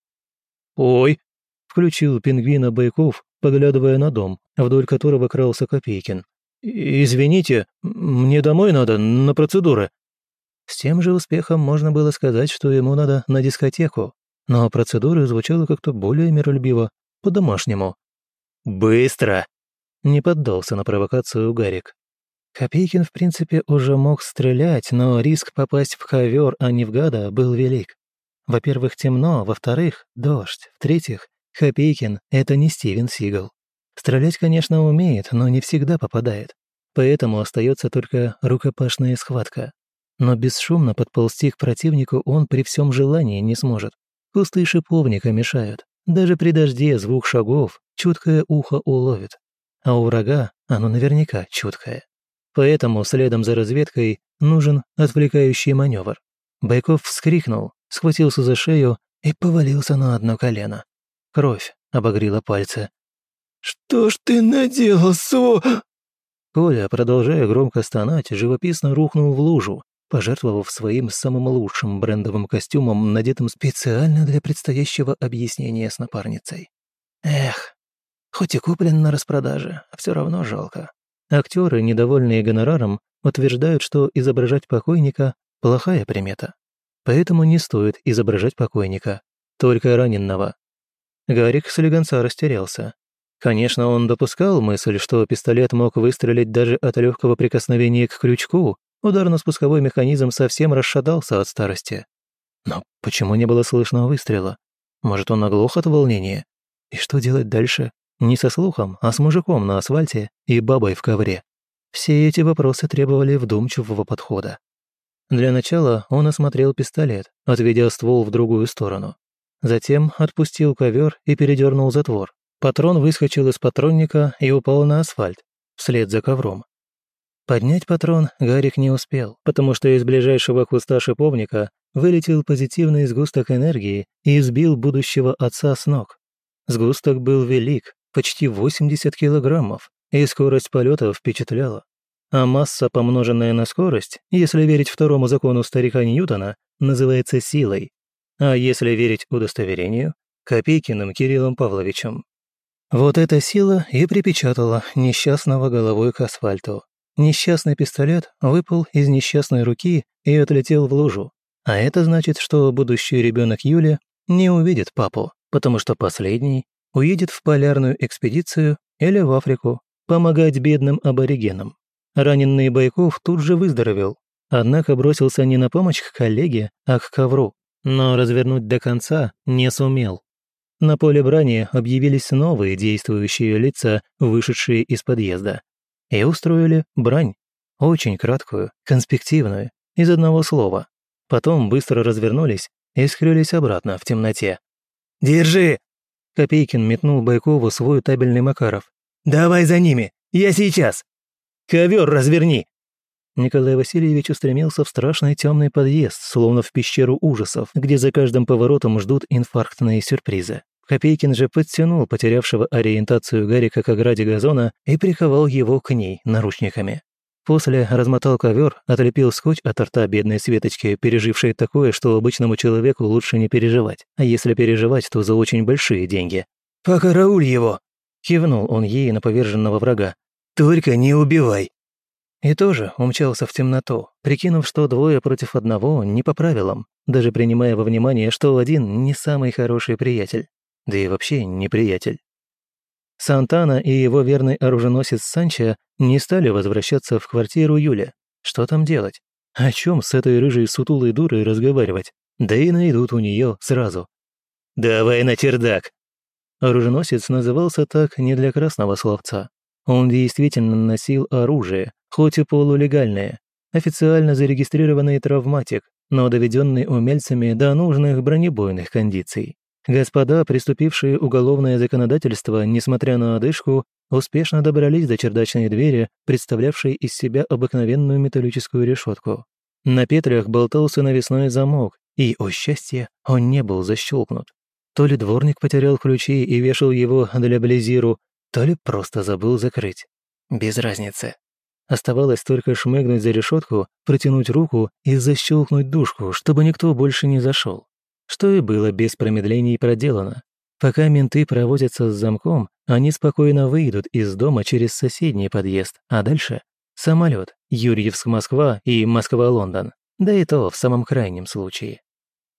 «Ой!» — включил пингвина Байков, поглядывая на дом, вдоль которого крался Копейкин. «Извините, мне домой надо, на процедуры». С тем же успехом можно было сказать, что ему надо на дискотеку, но процедура звучала как-то более миролюбиво, по-домашнему. «Быстро!» — не поддался на провокацию Гарик. Копейкин, в принципе, уже мог стрелять, но риск попасть в ковер, а не в гада, был велик. Во-первых, темно, во-вторых, дождь, в-третьих, Копейкин — это не Стивен Сигал. Стрелять, конечно, умеет, но не всегда попадает. Поэтому остается только рукопашная схватка. Но бесшумно подползти к противнику он при всем желании не сможет. Кусты шиповника мешают. Даже при дожде звук шагов чуткое ухо уловит. А у врага оно наверняка чуткое. Поэтому следом за разведкой нужен отвлекающий маневр. Байков вскрикнул, схватился за шею и повалился на одно колено. Кровь обогрила пальцы. «Что ж ты наделал, Со...» Коля, продолжая громко стонать, живописно рухнул в лужу, пожертвовав своим самым лучшим брендовым костюмом, надетым специально для предстоящего объяснения с напарницей. Эх, хоть и куплен на распродаже, а все равно жалко. Актеры, недовольные гонораром, утверждают, что изображать покойника – плохая примета. Поэтому не стоит изображать покойника, только раненного. Гарик слегонца растерялся. Конечно, он допускал мысль, что пистолет мог выстрелить даже от легкого прикосновения к крючку, ударно-спусковой механизм совсем расшатался от старости. Но почему не было слышно выстрела? Может, он оглох от волнения? И что делать дальше? Не со слухом, а с мужиком на асфальте и бабой в ковре. Все эти вопросы требовали вдумчивого подхода. Для начала он осмотрел пистолет, отведя ствол в другую сторону. Затем отпустил ковер и передернул затвор. Патрон выскочил из патронника и упал на асфальт, вслед за ковром. Поднять патрон Гарик не успел, потому что из ближайшего куста шиповника вылетел позитивный сгусток энергии и сбил будущего отца с ног. Сгусток был велик, почти 80 килограммов, и скорость полета впечатляла. А масса, помноженная на скорость, если верить второму закону старика Ньютона, называется силой. А если верить удостоверению, Копейкиным Кириллом Павловичем. Вот эта сила и припечатала несчастного головой к асфальту. Несчастный пистолет выпал из несчастной руки и отлетел в лужу. А это значит, что будущий ребенок Юли не увидит папу, потому что последний уедет в полярную экспедицию или в Африку, помогать бедным аборигенам. Раненый Байков тут же выздоровел, однако бросился не на помощь к коллеге, а к ковру, но развернуть до конца не сумел. На поле брани объявились новые действующие лица, вышедшие из подъезда, и устроили брань, очень краткую, конспективную, из одного слова. Потом быстро развернулись и скрылись обратно в темноте. «Держи!» Копейкин метнул Байкову свой табельный Макаров. «Давай за ними! Я сейчас! Ковер разверни!» Николай Васильевич устремился в страшный темный подъезд, словно в пещеру ужасов, где за каждым поворотом ждут инфарктные сюрпризы. Копейкин же подтянул потерявшего ориентацию Гарика к ограде газона и приковал его к ней наручниками. После размотал ковер, отлепил скотч от рта бедной Светочки, пережившей такое, что обычному человеку лучше не переживать, а если переживать, то за очень большие деньги. «Покарауль его!» – кивнул он ей на поверженного врага. «Только не убивай!» И тоже умчался в темноту, прикинув, что двое против одного не по правилам, даже принимая во внимание, что один не самый хороший приятель, да и вообще не приятель. Сантана и его верный оруженосец Санчо не стали возвращаться в квартиру Юля. Что там делать? О чем с этой рыжей сутулой дурой разговаривать? Да и найдут у нее сразу. «Давай на чердак!» Оруженосец назывался так не для красного словца. Он действительно носил оружие, хоть и полулегальное, официально зарегистрированный травматик, но доведенный умельцами до нужных бронебойных кондиций. Господа, приступившие уголовное законодательство, несмотря на одышку, успешно добрались до чердачной двери, представлявшей из себя обыкновенную металлическую решетку. На петлях болтался навесной замок, и, о счастье, он не был защелкнут. То ли дворник потерял ключи и вешал его для близиру, то ли просто забыл закрыть. Без разницы. Оставалось только шмыгнуть за решетку, протянуть руку и защелкнуть дужку, чтобы никто больше не зашел что и было без промедлений проделано. Пока менты проводятся с замком, они спокойно выйдут из дома через соседний подъезд, а дальше – самолет, Юрьевск-Москва и Москва-Лондон, да и то в самом крайнем случае.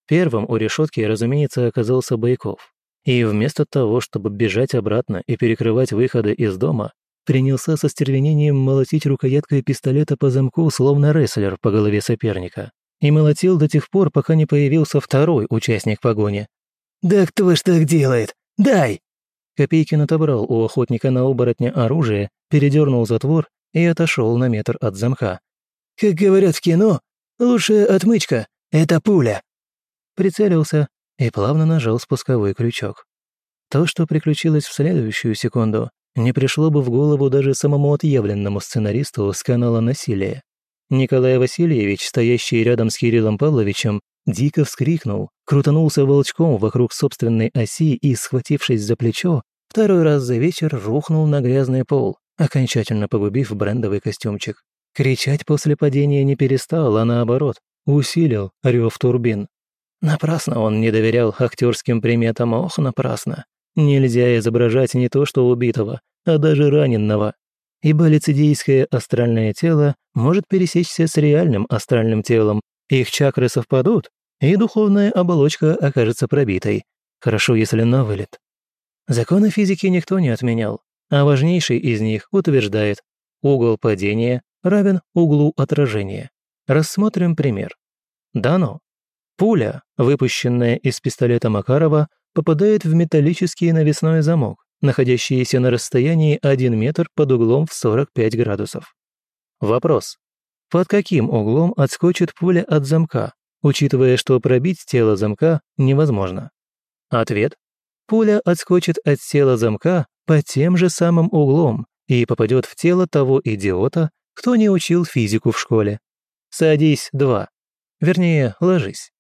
Первым у решетки, разумеется, оказался Байков. И вместо того, чтобы бежать обратно и перекрывать выходы из дома, принялся со стервенением молотить рукояткой пистолета по замку, словно рестлер по голове соперника и молотил до тех пор, пока не появился второй участник погони. «Да кто ж так делает? Дай!» Копейкин отобрал у охотника на оборотня оружие, передернул затвор и отошел на метр от замка. «Как говорят в кино, лучшая отмычка — это пуля!» Прицелился и плавно нажал спусковой крючок. То, что приключилось в следующую секунду, не пришло бы в голову даже самому отъявленному сценаристу с канала «Насилие». Николай Васильевич, стоящий рядом с Кириллом Павловичем, дико вскрикнул, крутанулся волчком вокруг собственной оси и, схватившись за плечо, второй раз за вечер рухнул на грязный пол, окончательно погубив брендовый костюмчик. Кричать после падения не перестал, а наоборот, усилил рев турбин. Напрасно он не доверял актерским приметам, ох, напрасно. Нельзя изображать не то что убитого, а даже раненного ибо лицедейское астральное тело может пересечься с реальным астральным телом, их чакры совпадут, и духовная оболочка окажется пробитой. Хорошо, если на вылет. Законы физики никто не отменял, а важнейший из них утверждает, угол падения равен углу отражения. Рассмотрим пример. Дано. Пуля, выпущенная из пистолета Макарова, попадает в металлический навесной замок, находящиеся на расстоянии 1 метр под углом в 45 градусов. Вопрос. Под каким углом отскочит пуля от замка, учитывая, что пробить тело замка невозможно? Ответ. Пуля отскочит от тела замка по тем же самым углом и попадет в тело того идиота, кто не учил физику в школе. Садись, два. Вернее, ложись.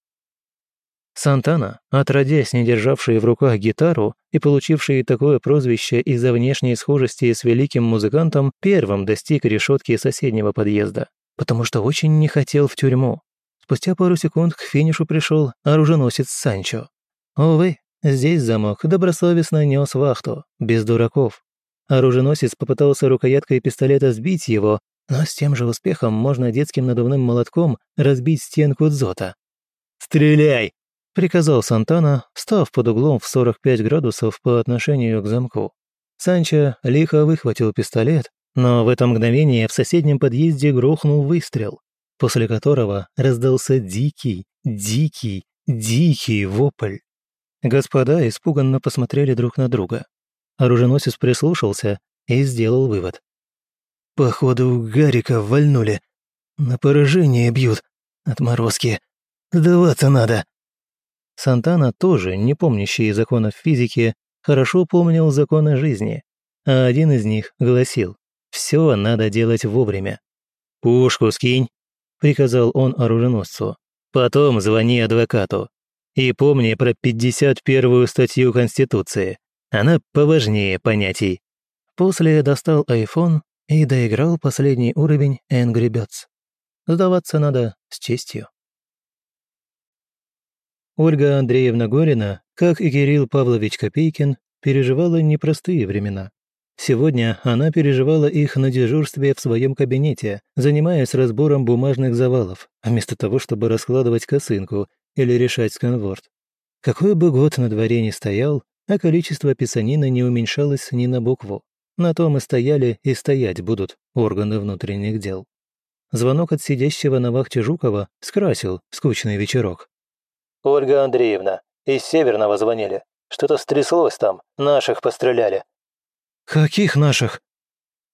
Сантана, отродясь не державший в руках гитару и получивший такое прозвище из-за внешней схожести с великим музыкантом, первым достиг решетки соседнего подъезда, потому что очень не хотел в тюрьму. Спустя пару секунд к финишу пришел оруженосец Санчо. Увы, здесь замок добросовестно нес вахту, без дураков. Оруженосец попытался рукояткой пистолета сбить его, но с тем же успехом можно детским надувным молотком разбить стенку дзота. «Стреляй!» Приказал Сантана, став под углом в 45 градусов по отношению к замку. Санчо лихо выхватил пистолет, но в это мгновение в соседнем подъезде грохнул выстрел, после которого раздался дикий, дикий, дикий вопль. Господа испуганно посмотрели друг на друга. Оруженосец прислушался и сделал вывод. «Походу, Гарика вальнули. На поражение бьют. Отморозки. Сдаваться надо». Сантана тоже, не помнящий законов физики, хорошо помнил законы жизни, а один из них гласил «Все надо делать вовремя». «Пушку скинь», — приказал он оруженосцу. «Потом звони адвокату. И помни про 51-ю статью Конституции. Она поважнее понятий». После достал iPhone и доиграл последний уровень Angry Birds. Сдаваться надо с честью. Ольга Андреевна Горина, как и Кирилл Павлович Копейкин, переживала непростые времена. Сегодня она переживала их на дежурстве в своем кабинете, занимаясь разбором бумажных завалов, вместо того, чтобы раскладывать косынку или решать сканворд. Какой бы год на дворе ни стоял, а количество писанина не уменьшалось ни на букву. На том и стояли и стоять будут органы внутренних дел. Звонок от сидящего на вахте Жукова скрасил скучный вечерок. «Ольга Андреевна, из Северного звонили. Что-то стряслось там, наших постреляли». «Каких наших?»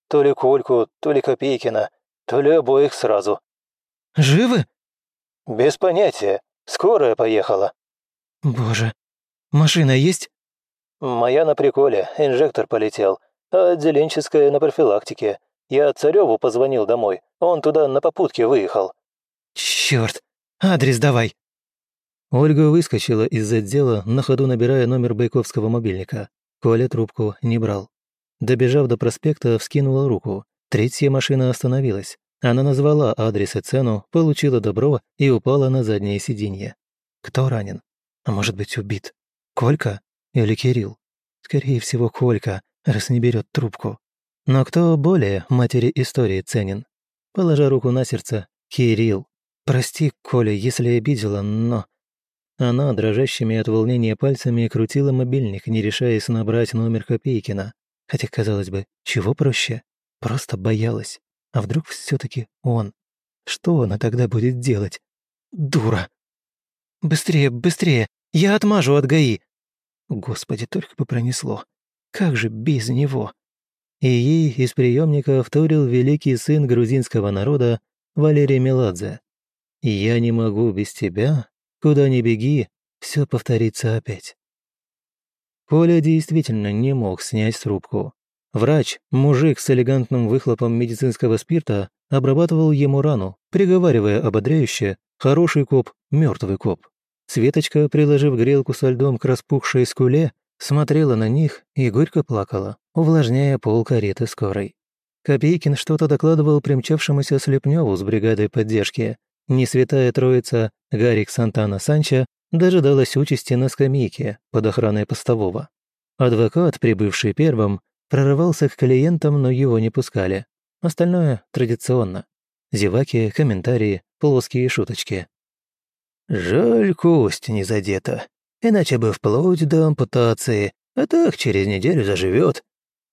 «То ли Кольку, то ли Копейкина, то ли обоих сразу». «Живы?» «Без понятия. Скорая поехала». «Боже, машина есть?» «Моя на приколе, инжектор полетел, а отделенческая на профилактике. Я Цареву позвонил домой, он туда на попутке выехал». «Чёрт, адрес давай». Ольга выскочила из отдела, на ходу набирая номер Байковского мобильника. Коля трубку не брал. Добежав до проспекта, вскинула руку. Третья машина остановилась. Она назвала адрес и цену, получила добро и упала на заднее сиденье. Кто ранен? А может быть, убит? Колька или Кирилл? Скорее всего, Колька, раз не берет трубку. Но кто более матери истории ценен? Положа руку на сердце, Кирилл. Прости, Коля, если обидела, но... Она дрожащими от волнения пальцами крутила мобильник, не решаясь набрать номер Копейкина. Хотя, казалось бы, чего проще? Просто боялась. А вдруг все таки он? Что она тогда будет делать? Дура! «Быстрее, быстрее! Я отмажу от ГАИ!» Господи, только бы пронесло. Как же без него? И ей из приемника вторил великий сын грузинского народа Валерий Меладзе. «Я не могу без тебя, Куда ни беги, все повторится опять. Коля действительно не мог снять трубку. Врач, мужик с элегантным выхлопом медицинского спирта, обрабатывал ему рану, приговаривая ободряюще «хороший коп, мертвый коп». Светочка, приложив грелку со льдом к распухшей скуле, смотрела на них и горько плакала, увлажняя пол кареты скорой. Копейкин что-то докладывал примчавшемуся Слепневу с бригадой поддержки, Несвятая троица Гарик Сантана Санча дожидалась участи на скамейке под охраной постового. Адвокат, прибывший первым, прорывался к клиентам, но его не пускали. Остальное традиционно. Зеваки, комментарии, плоские шуточки. «Жаль, кость не задета. Иначе бы вплоть до ампутации, а так через неделю заживет»,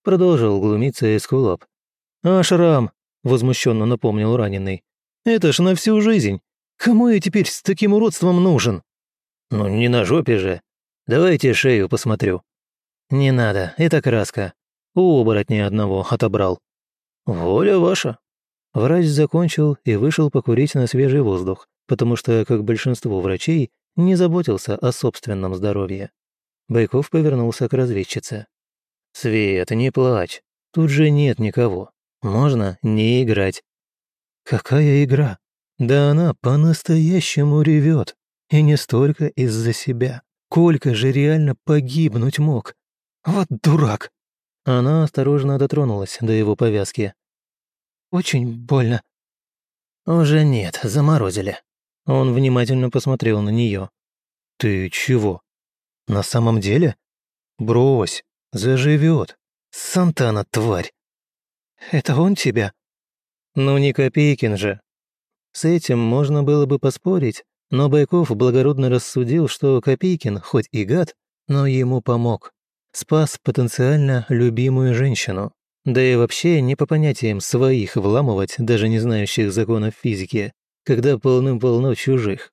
продолжил глумиться Эскулап. «А шрам?» – возмущенно напомнил раненый. Это ж на всю жизнь. Кому я теперь с таким уродством нужен? Ну, не на жопе же. Давайте шею посмотрю. Не надо, это краска. У оборотня одного отобрал. Воля ваша. Врач закончил и вышел покурить на свежий воздух, потому что, как большинство врачей, не заботился о собственном здоровье. Байков повернулся к разведчице. «Свет, не плачь. Тут же нет никого. Можно не играть. Какая игра? Да она по-настоящему ревет. И не столько из-за себя. Колька же реально погибнуть мог. Вот дурак. Она осторожно дотронулась до его повязки. «Очень больно». «Уже нет, заморозили». Он внимательно посмотрел на нее. «Ты чего? На самом деле? Брось, заживет. Сантана, тварь!» «Это он тебя?» Ну не Копейкин же. С этим можно было бы поспорить, но Байков благородно рассудил, что Копейкин, хоть и гад, но ему помог. спас потенциально любимую женщину. Да и вообще не по понятиям своих вламывать, даже не знающих законов физики, когда полным-полно чужих.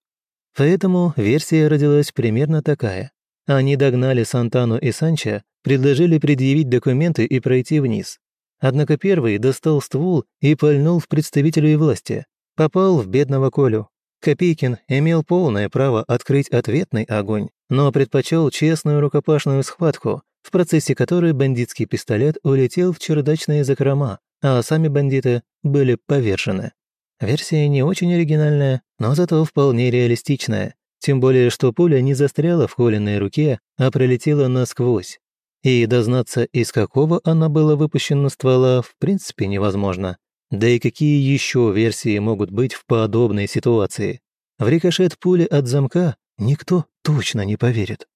Поэтому версия родилась примерно такая. Они догнали Сантану и Санча, предложили предъявить документы и пройти вниз. Однако первый достал ствол и пальнул в представителей власти. Попал в бедного Колю. Копейкин имел полное право открыть ответный огонь, но предпочел честную рукопашную схватку, в процессе которой бандитский пистолет улетел в чердачные закрома, а сами бандиты были повержены. Версия не очень оригинальная, но зато вполне реалистичная, тем более что пуля не застряла в Колиной руке, а пролетела насквозь. И дознаться, из какого она была выпущена ствола, в принципе невозможно. Да и какие еще версии могут быть в подобной ситуации? В рикошет пули от замка никто точно не поверит.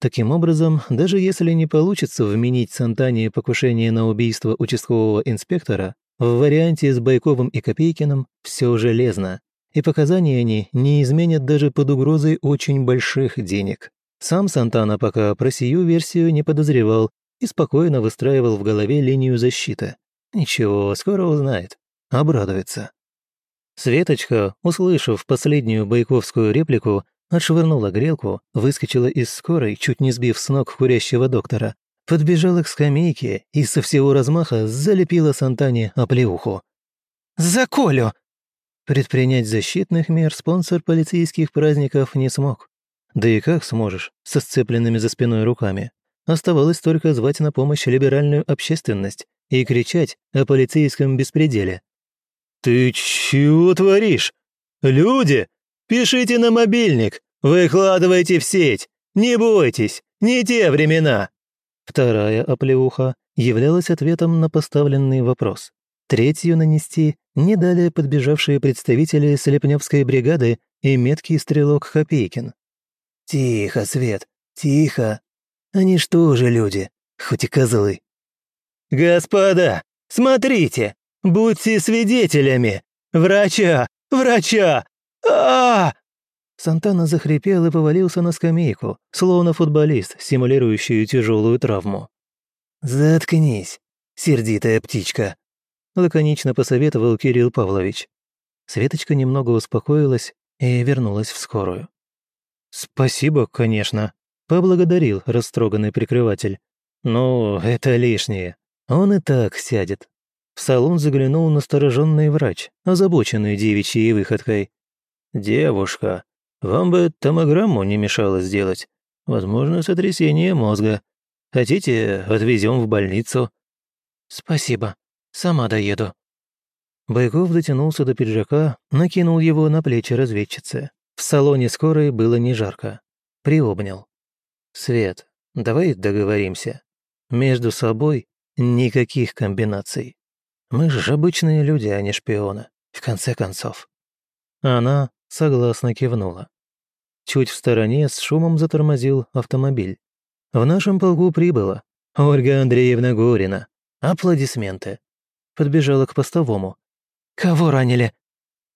Таким образом, даже если не получится вменить Сантане покушение на убийство участкового инспектора, в варианте с Байковым и Копейкиным все железно, и показания они не изменят даже под угрозой очень больших денег. Сам Сантана пока про сию версию не подозревал и спокойно выстраивал в голове линию защиты. Ничего, скоро узнает. Обрадуется. Светочка, услышав последнюю бойковскую реплику, отшвырнула грелку, выскочила из скорой, чуть не сбив с ног курящего доктора, подбежала к скамейке и со всего размаха залепила Сантане оплеуху. «За Колю!» Предпринять защитных мер спонсор полицейских праздников не смог. Да и как сможешь, со сцепленными за спиной руками? Оставалось только звать на помощь либеральную общественность и кричать о полицейском беспределе. «Ты чего творишь? Люди, пишите на мобильник, выкладывайте в сеть, не бойтесь, не те времена!» Вторая оплеуха являлась ответом на поставленный вопрос. Третью нанести не далее подбежавшие представители Слепневской бригады и меткий стрелок Хопейкин. «Тихо, Свет, тихо. Они что же люди, хоть и козлы?» «Господа, смотрите, будьте свидетелями! Врача! Врача! а, -а, -а Сантана захрипел и повалился на скамейку, словно футболист, симулирующий тяжелую травму. «Заткнись, сердитая птичка», — лаконично посоветовал Кирилл Павлович. Светочка немного успокоилась и вернулась в скорую. «Спасибо, конечно», — поблагодарил растроганный прикрыватель. «Но это лишнее. Он и так сядет». В салон заглянул настороженный врач, озабоченный девичьей выходкой. «Девушка, вам бы томограмму не мешало сделать. Возможно, сотрясение мозга. Хотите, отвезем в больницу?» «Спасибо. Сама доеду». Байков дотянулся до пиджака, накинул его на плечи разведчицы. В салоне скорой было не жарко. Приобнял. «Свет, давай договоримся. Между собой никаких комбинаций. Мы же обычные люди, а не шпионы, в конце концов». Она согласно кивнула. Чуть в стороне с шумом затормозил автомобиль. В нашем полку прибыла Ольга Андреевна Горина. Аплодисменты. Подбежала к постовому. «Кого ранили?»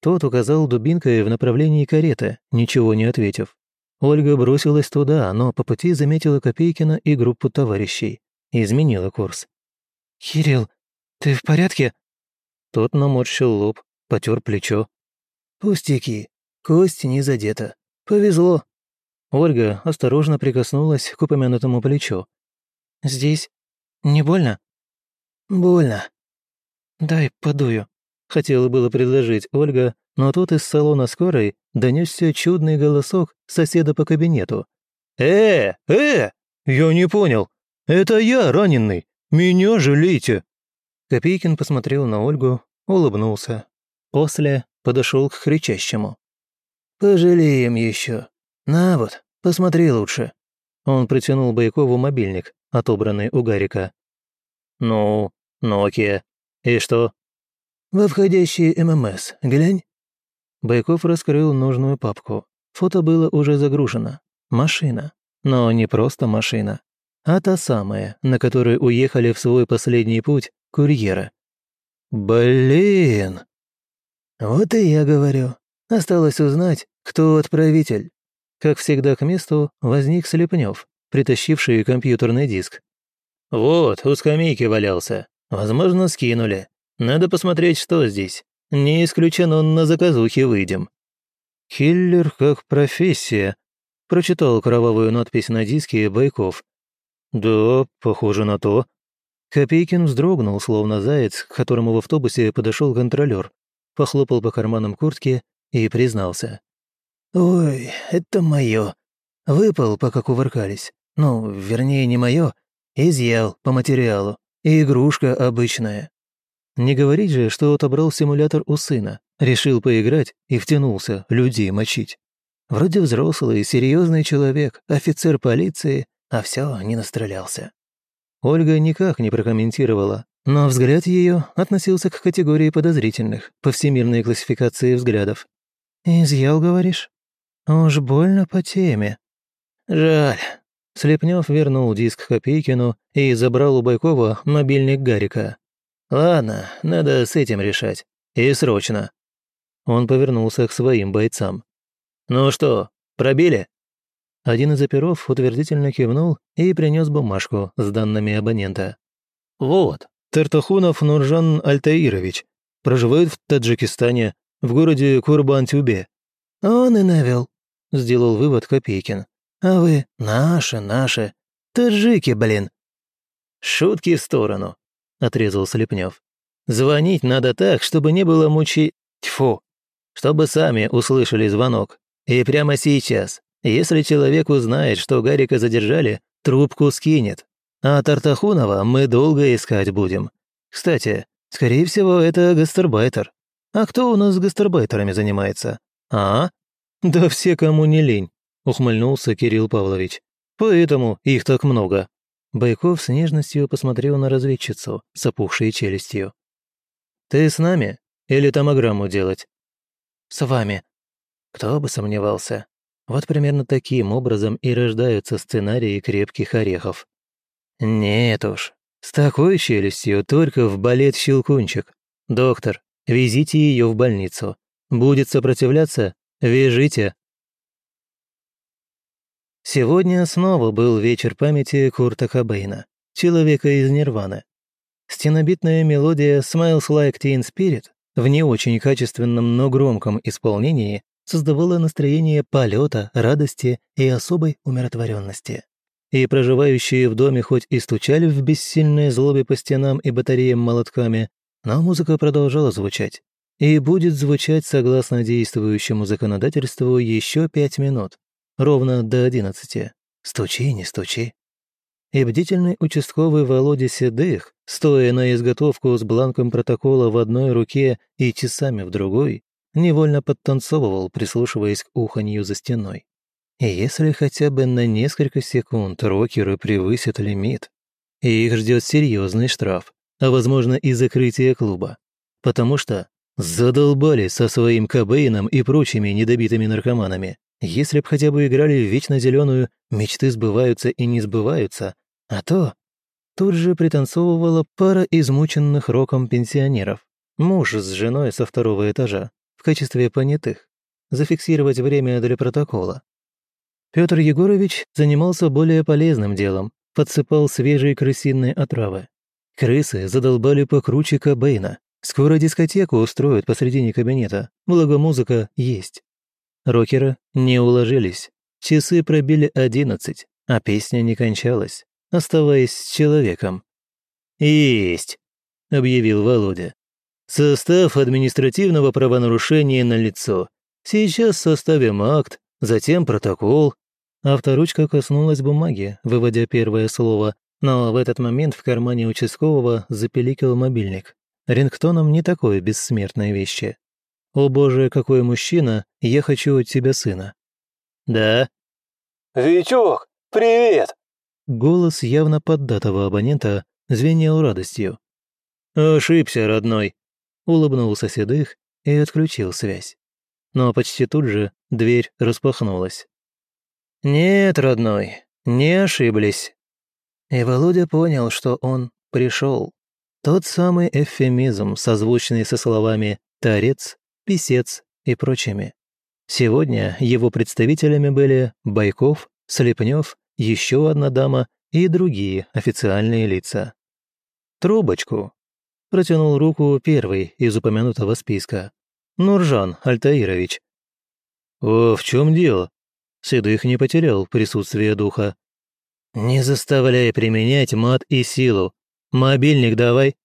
Тот указал дубинкой в направлении кареты, ничего не ответив. Ольга бросилась туда, но по пути заметила Копейкина и группу товарищей. Изменила курс. «Кирилл, ты в порядке?» Тот наморщил лоб, потер плечо. «Пустяки. Кость не задета. «Повезло». Ольга осторожно прикоснулась к упомянутому плечу. «Здесь не больно?» «Больно». «Дай подую», — хотела было предложить Ольга, но тут из салона скорой донесся чудный голосок соседа по кабинету. «Э, э, я не понял. Это я раненый. Меня жалейте». Копейкин посмотрел на Ольгу, улыбнулся. После подошел к кричащему. «Пожалеем еще. На вот, посмотри лучше». Он протянул Байкову мобильник, отобранный у Гарика. «Ну, Nokia. И что?» «Во входящие ММС, глянь». Байков раскрыл нужную папку. Фото было уже загружено. Машина. Но не просто машина, а та самая, на которой уехали в свой последний путь курьеры. «Блин!» «Вот и я говорю. Осталось узнать, кто отправитель. Как всегда к месту возник Слепнев, притащивший компьютерный диск. «Вот, у скамейки валялся. Возможно, скинули. Надо посмотреть, что здесь. Не исключено, на заказухи выйдем». «Киллер как профессия», — прочитал кровавую надпись на диске Байков. «Да, похоже на то». Копейкин вздрогнул, словно заяц, к которому в автобусе подошел контролер, похлопал по карманам куртки и признался. «Ой, это мое. Выпал, пока кувыркались. Ну, вернее, не мое. Изъял по материалу. Игрушка обычная. Не говорить же, что отобрал симулятор у сына, решил поиграть и втянулся людей мочить. Вроде взрослый, серьезный человек, офицер полиции, а все не настрелялся. Ольга никак не прокомментировала, но взгляд ее относился к категории подозрительных по всемирной классификации взглядов. «Изъял, говоришь? Уж больно по теме». «Жаль». Слепнев вернул диск Копейкину и забрал у Байкова мобильник Гарика. «Ладно, надо с этим решать. И срочно». Он повернулся к своим бойцам. «Ну что, пробили?» Один из оперов утвердительно кивнул и принес бумажку с данными абонента. «Вот, Тартахунов Нуржан Альтаирович. Проживает в Таджикистане, в городе Курбан-Тюбе». «Он и навел», — сделал вывод Копейкин. «А вы наши, наши. Таджики, блин». «Шутки в сторону», — отрезал Слепнев. «Звонить надо так, чтобы не было мучи... Тьфу! Чтобы сами услышали звонок. И прямо сейчас, если человек узнает, что Гарика задержали, трубку скинет. А Тартахунова мы долго искать будем. Кстати, скорее всего, это гастарбайтер. А кто у нас с гастарбайтерами занимается? А? Да все, кому не лень, ухмыльнулся Кирилл Павлович. Поэтому их так много. Байков с нежностью посмотрел на разведчицу с опухшей челюстью. «Ты с нами? Или томограмму делать?» «С вами». Кто бы сомневался. Вот примерно таким образом и рождаются сценарии крепких орехов. Нет уж, с такой челюстью только в балет «Щелкунчик». Доктор, везите ее в больницу. Будет сопротивляться? Вяжите. Сегодня снова был вечер памяти Курта Кобейна, человека из Нирваны. Стенобитная мелодия «Smiles Like Teen Spirit» в не очень качественном, но громком исполнении создавала настроение полета, радости и особой умиротворенности. И проживающие в доме хоть и стучали в бессильной злобе по стенам и батареям молотками, но музыка продолжала звучать. И будет звучать согласно действующему законодательству еще пять минут, ровно до одиннадцати. Стучи, не стучи. И бдительный участковый Володя Седых, стоя на изготовку с бланком протокола в одной руке и часами в другой, невольно подтанцовывал, прислушиваясь к уханью за стеной. И если хотя бы на несколько секунд рокеры превысят лимит, их ждет серьезный штраф, а возможно и закрытие клуба. Потому что задолбали со своим Кобейном и прочими недобитыми наркоманами. Если б хотя бы играли в вечно зеленую «мечты сбываются и не сбываются», а то... Тут же пританцовывала пара измученных роком пенсионеров. Муж с женой со второго этажа, в качестве понятых. Зафиксировать время для протокола. Петр Егорович занимался более полезным делом, подсыпал свежие крысиные отравы. Крысы задолбали покруче Кобейна. Скоро дискотеку устроят посредине кабинета, благо музыка есть. Рокеры не уложились. Часы пробили одиннадцать, а песня не кончалась, оставаясь с человеком. «Есть!» — объявил Володя. «Состав административного правонарушения налицо. Сейчас составим акт, затем протокол». Авторучка коснулась бумаги, выводя первое слово, но в этот момент в кармане участкового запеликал мобильник. Рингтоном не такой бессмертной вещи. «О боже, какой мужчина, я хочу от тебя сына». «Да?» «Витёк, привет!» Голос явно поддатого абонента звенел радостью. «Ошибся, родной», — улыбнулся Седых и отключил связь. Но почти тут же дверь распахнулась. «Нет, родной, не ошиблись». И Володя понял, что он пришел. Тот самый эвфемизм, созвучный со словами «тарец», писец и прочими. Сегодня его представителями были Байков, Слепнев, еще одна дама и другие официальные лица. «Трубочку», – протянул руку первый из упомянутого списка. «Нуржан Альтаирович». «О, в чем дело?» Седых не потерял присутствие духа. «Не заставляй применять мат и силу. Мобильник давай».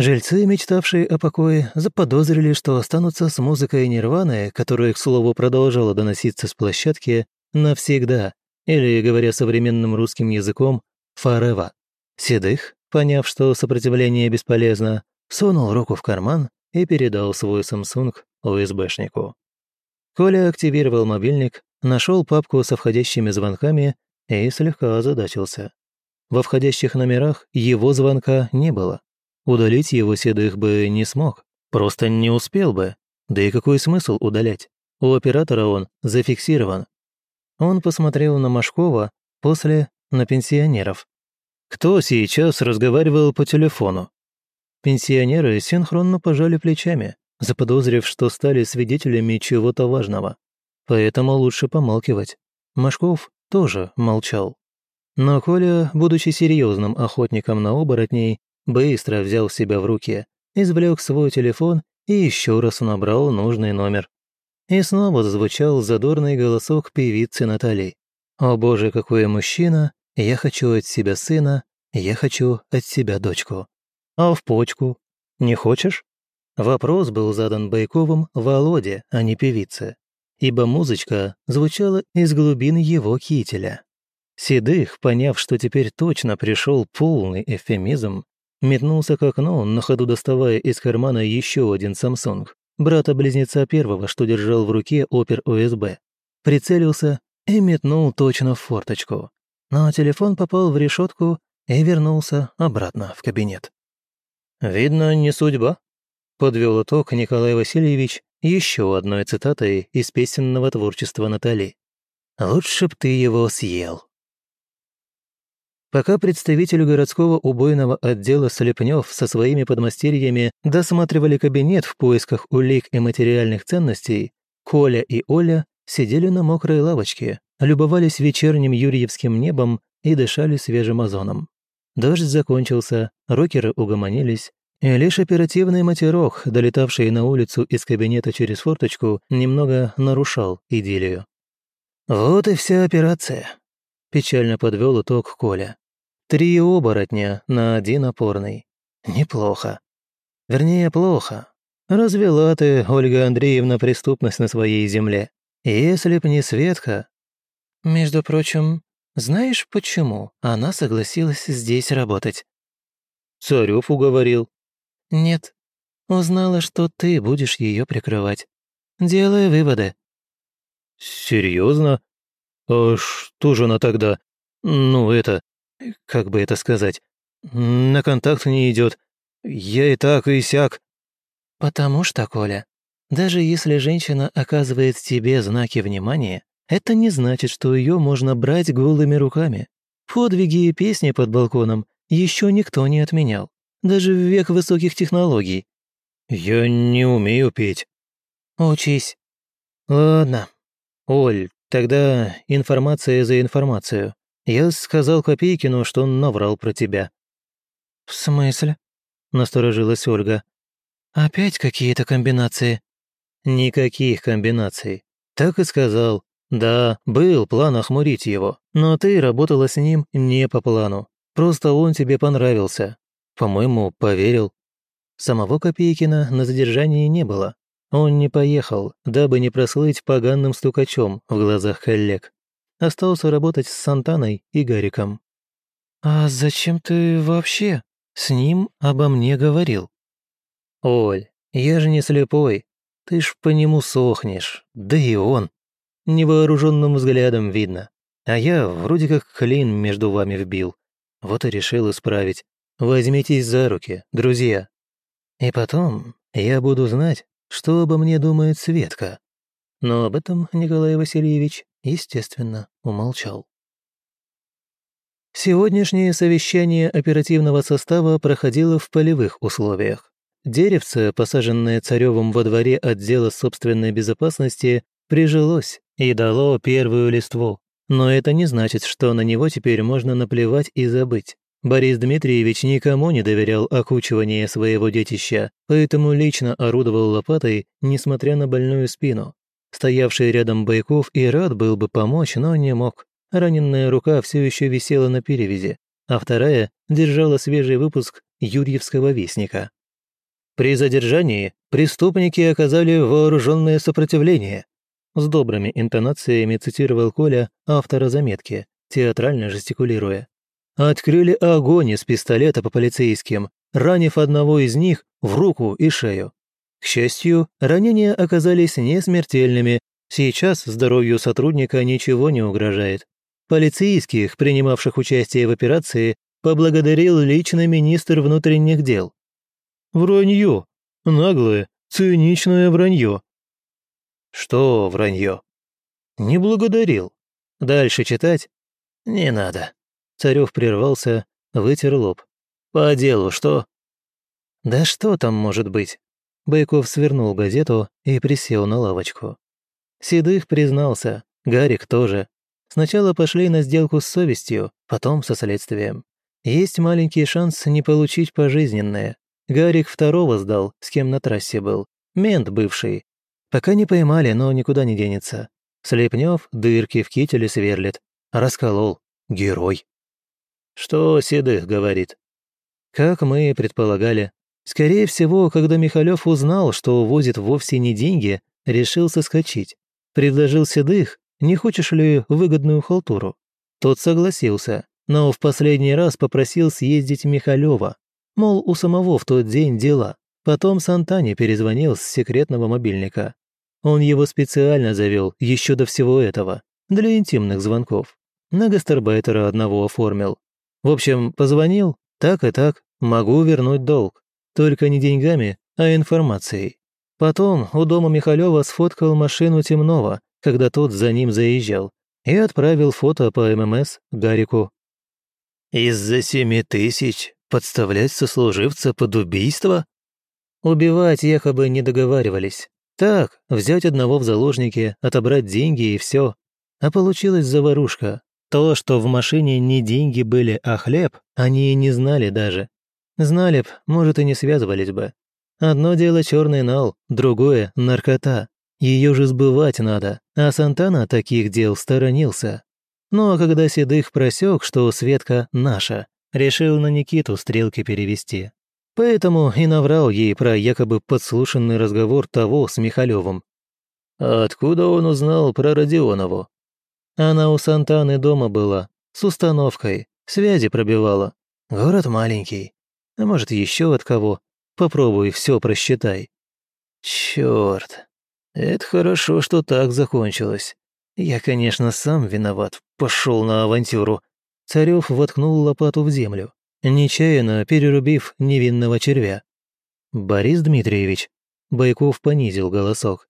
Жильцы, мечтавшие о покое, заподозрили, что останутся с музыкой Нирваны, которая, к слову, продолжала доноситься с площадки, навсегда, или, говоря современным русским языком, «форева». Седых, поняв, что сопротивление бесполезно, сунул руку в карман и передал свой Samsung УСБшнику. Коля активировал мобильник, нашел папку со входящими звонками и слегка озадачился. Во входящих номерах его звонка не было. Удалить его Седых бы не смог, просто не успел бы. Да и какой смысл удалять? У оператора он зафиксирован. Он посмотрел на Машкова, после на пенсионеров. Кто сейчас разговаривал по телефону? Пенсионеры синхронно пожали плечами, заподозрив, что стали свидетелями чего-то важного. Поэтому лучше помалкивать. Машков тоже молчал. Но Коля, будучи серьезным охотником на оборотней, быстро взял себя в руки, извлек свой телефон и еще раз набрал нужный номер. И снова зазвучал задорный голосок певицы Натали. «О боже, какой мужчина! Я хочу от себя сына, я хочу от себя дочку. А в почку? Не хочешь?» Вопрос был задан Байковым Володе, а не певице, ибо музычка звучала из глубин его кителя. Седых, поняв, что теперь точно пришел полный эфемизм, Метнулся к окну, на ходу доставая из кармана еще один Samsung, брата-близнеца первого, что держал в руке опер ОСБ. Прицелился и метнул точно в форточку. Но телефон попал в решетку и вернулся обратно в кабинет. «Видно, не судьба», — подвел итог Николай Васильевич еще одной цитатой из песенного творчества Натали. «Лучше б ты его съел». Пока представитель городского убойного отдела Слепнев со своими подмастерьями досматривали кабинет в поисках улик и материальных ценностей, Коля и Оля сидели на мокрой лавочке, любовались вечерним юрьевским небом и дышали свежим озоном. Дождь закончился, рокеры угомонились, и лишь оперативный матерок, долетавший на улицу из кабинета через форточку, немного нарушал идиллию. «Вот и вся операция», – печально подвел итог Коля. Три оборотня на один опорный. Неплохо. Вернее, плохо. Развела ты, Ольга Андреевна, преступность на своей земле. Если б не Светка... Между прочим, знаешь, почему она согласилась здесь работать? Царев уговорил. Нет. Узнала, что ты будешь ее прикрывать. Делай выводы. Серьезно? А что же она тогда? Ну, это как бы это сказать, на контакт не идет. Я и так, и сяк». «Потому что, Коля, даже если женщина оказывает тебе знаки внимания, это не значит, что ее можно брать голыми руками. Подвиги и песни под балконом еще никто не отменял, даже в век высоких технологий». «Я не умею петь». «Учись». «Ладно. Оль, тогда информация за информацию. Я сказал Копейкину, что он наврал про тебя». «В смысле?» – насторожилась Ольга. «Опять какие-то комбинации?» «Никаких комбинаций. Так и сказал. Да, был план охмурить его, но ты работала с ним не по плану. Просто он тебе понравился. По-моему, поверил. Самого Копейкина на задержании не было. Он не поехал, дабы не прослыть поганым стукачом в глазах коллег остался работать с Сантаной и Гариком. «А зачем ты вообще с ним обо мне говорил?» «Оль, я же не слепой. Ты ж по нему сохнешь. Да и он. Невооруженным взглядом видно. А я вроде как клин между вами вбил. Вот и решил исправить. Возьмитесь за руки, друзья. И потом я буду знать, что обо мне думает Светка. Но об этом, Николай Васильевич, естественно, умолчал. Сегодняшнее совещание оперативного состава проходило в полевых условиях. Деревце, посаженное Царевым во дворе отдела собственной безопасности, прижилось и дало первую листву. Но это не значит, что на него теперь можно наплевать и забыть. Борис Дмитриевич никому не доверял окучивание своего детища, поэтому лично орудовал лопатой, несмотря на больную спину. Стоявший рядом Байков и рад был бы помочь, но не мог. Раненная рука все еще висела на перевязи, а вторая держала свежий выпуск Юрьевского вестника. При задержании преступники оказали вооруженное сопротивление. С добрыми интонациями цитировал Коля автора заметки, театрально жестикулируя. Открыли огонь из пистолета по полицейским, ранив одного из них в руку и шею. К счастью, ранения оказались не смертельными, сейчас здоровью сотрудника ничего не угрожает. Полицейских, принимавших участие в операции, поблагодарил лично министр внутренних дел. Вранье. Наглое, циничное вранье. Что вранье? Не благодарил. Дальше читать? Не надо. Царев прервался, вытер лоб. По делу что? Да что там может быть? Байков свернул газету и присел на лавочку. Седых признался, Гарик тоже. Сначала пошли на сделку с совестью, потом со следствием. Есть маленький шанс не получить пожизненное. Гарик второго сдал, с кем на трассе был. Мент бывший. Пока не поймали, но никуда не денется. Слепнев дырки в кителе сверлит. Расколол. Герой. Что Седых говорит? Как мы предполагали, Скорее всего, когда Михалев узнал, что увозит вовсе не деньги, решил соскочить. Предложил Седых, не хочешь ли выгодную халтуру? Тот согласился, но в последний раз попросил съездить Михалева. Мол, у самого в тот день дела. Потом Сантане перезвонил с секретного мобильника. Он его специально завел еще до всего этого, для интимных звонков. На гастарбайтера одного оформил. В общем, позвонил, так и так, могу вернуть долг. Только не деньгами, а информацией. Потом у дома Михалева сфоткал машину Темнова, когда тот за ним заезжал, и отправил фото по ММС Гарику. «Из-за семи тысяч подставлять сослуживца под убийство?» Убивать якобы не договаривались. Так, взять одного в заложники, отобрать деньги и все. А получилась заварушка. То, что в машине не деньги были, а хлеб, они и не знали даже. Знали б, может, и не связывались бы. Одно дело черный нал, другое — наркота. Ее же сбывать надо, а Сантана таких дел сторонился. Ну а когда Седых просек, что Светка наша, решил на Никиту стрелки перевести. Поэтому и наврал ей про якобы подслушанный разговор того с Михалевым. откуда он узнал про Родионову? Она у Сантаны дома была, с установкой, связи пробивала. Город маленький, а может, еще от кого. Попробуй, все просчитай. Черт, это хорошо, что так закончилось. Я, конечно, сам виноват, пошел на авантюру. Царев воткнул лопату в землю, нечаянно перерубив невинного червя. «Борис Дмитриевич», — Байков понизил голосок.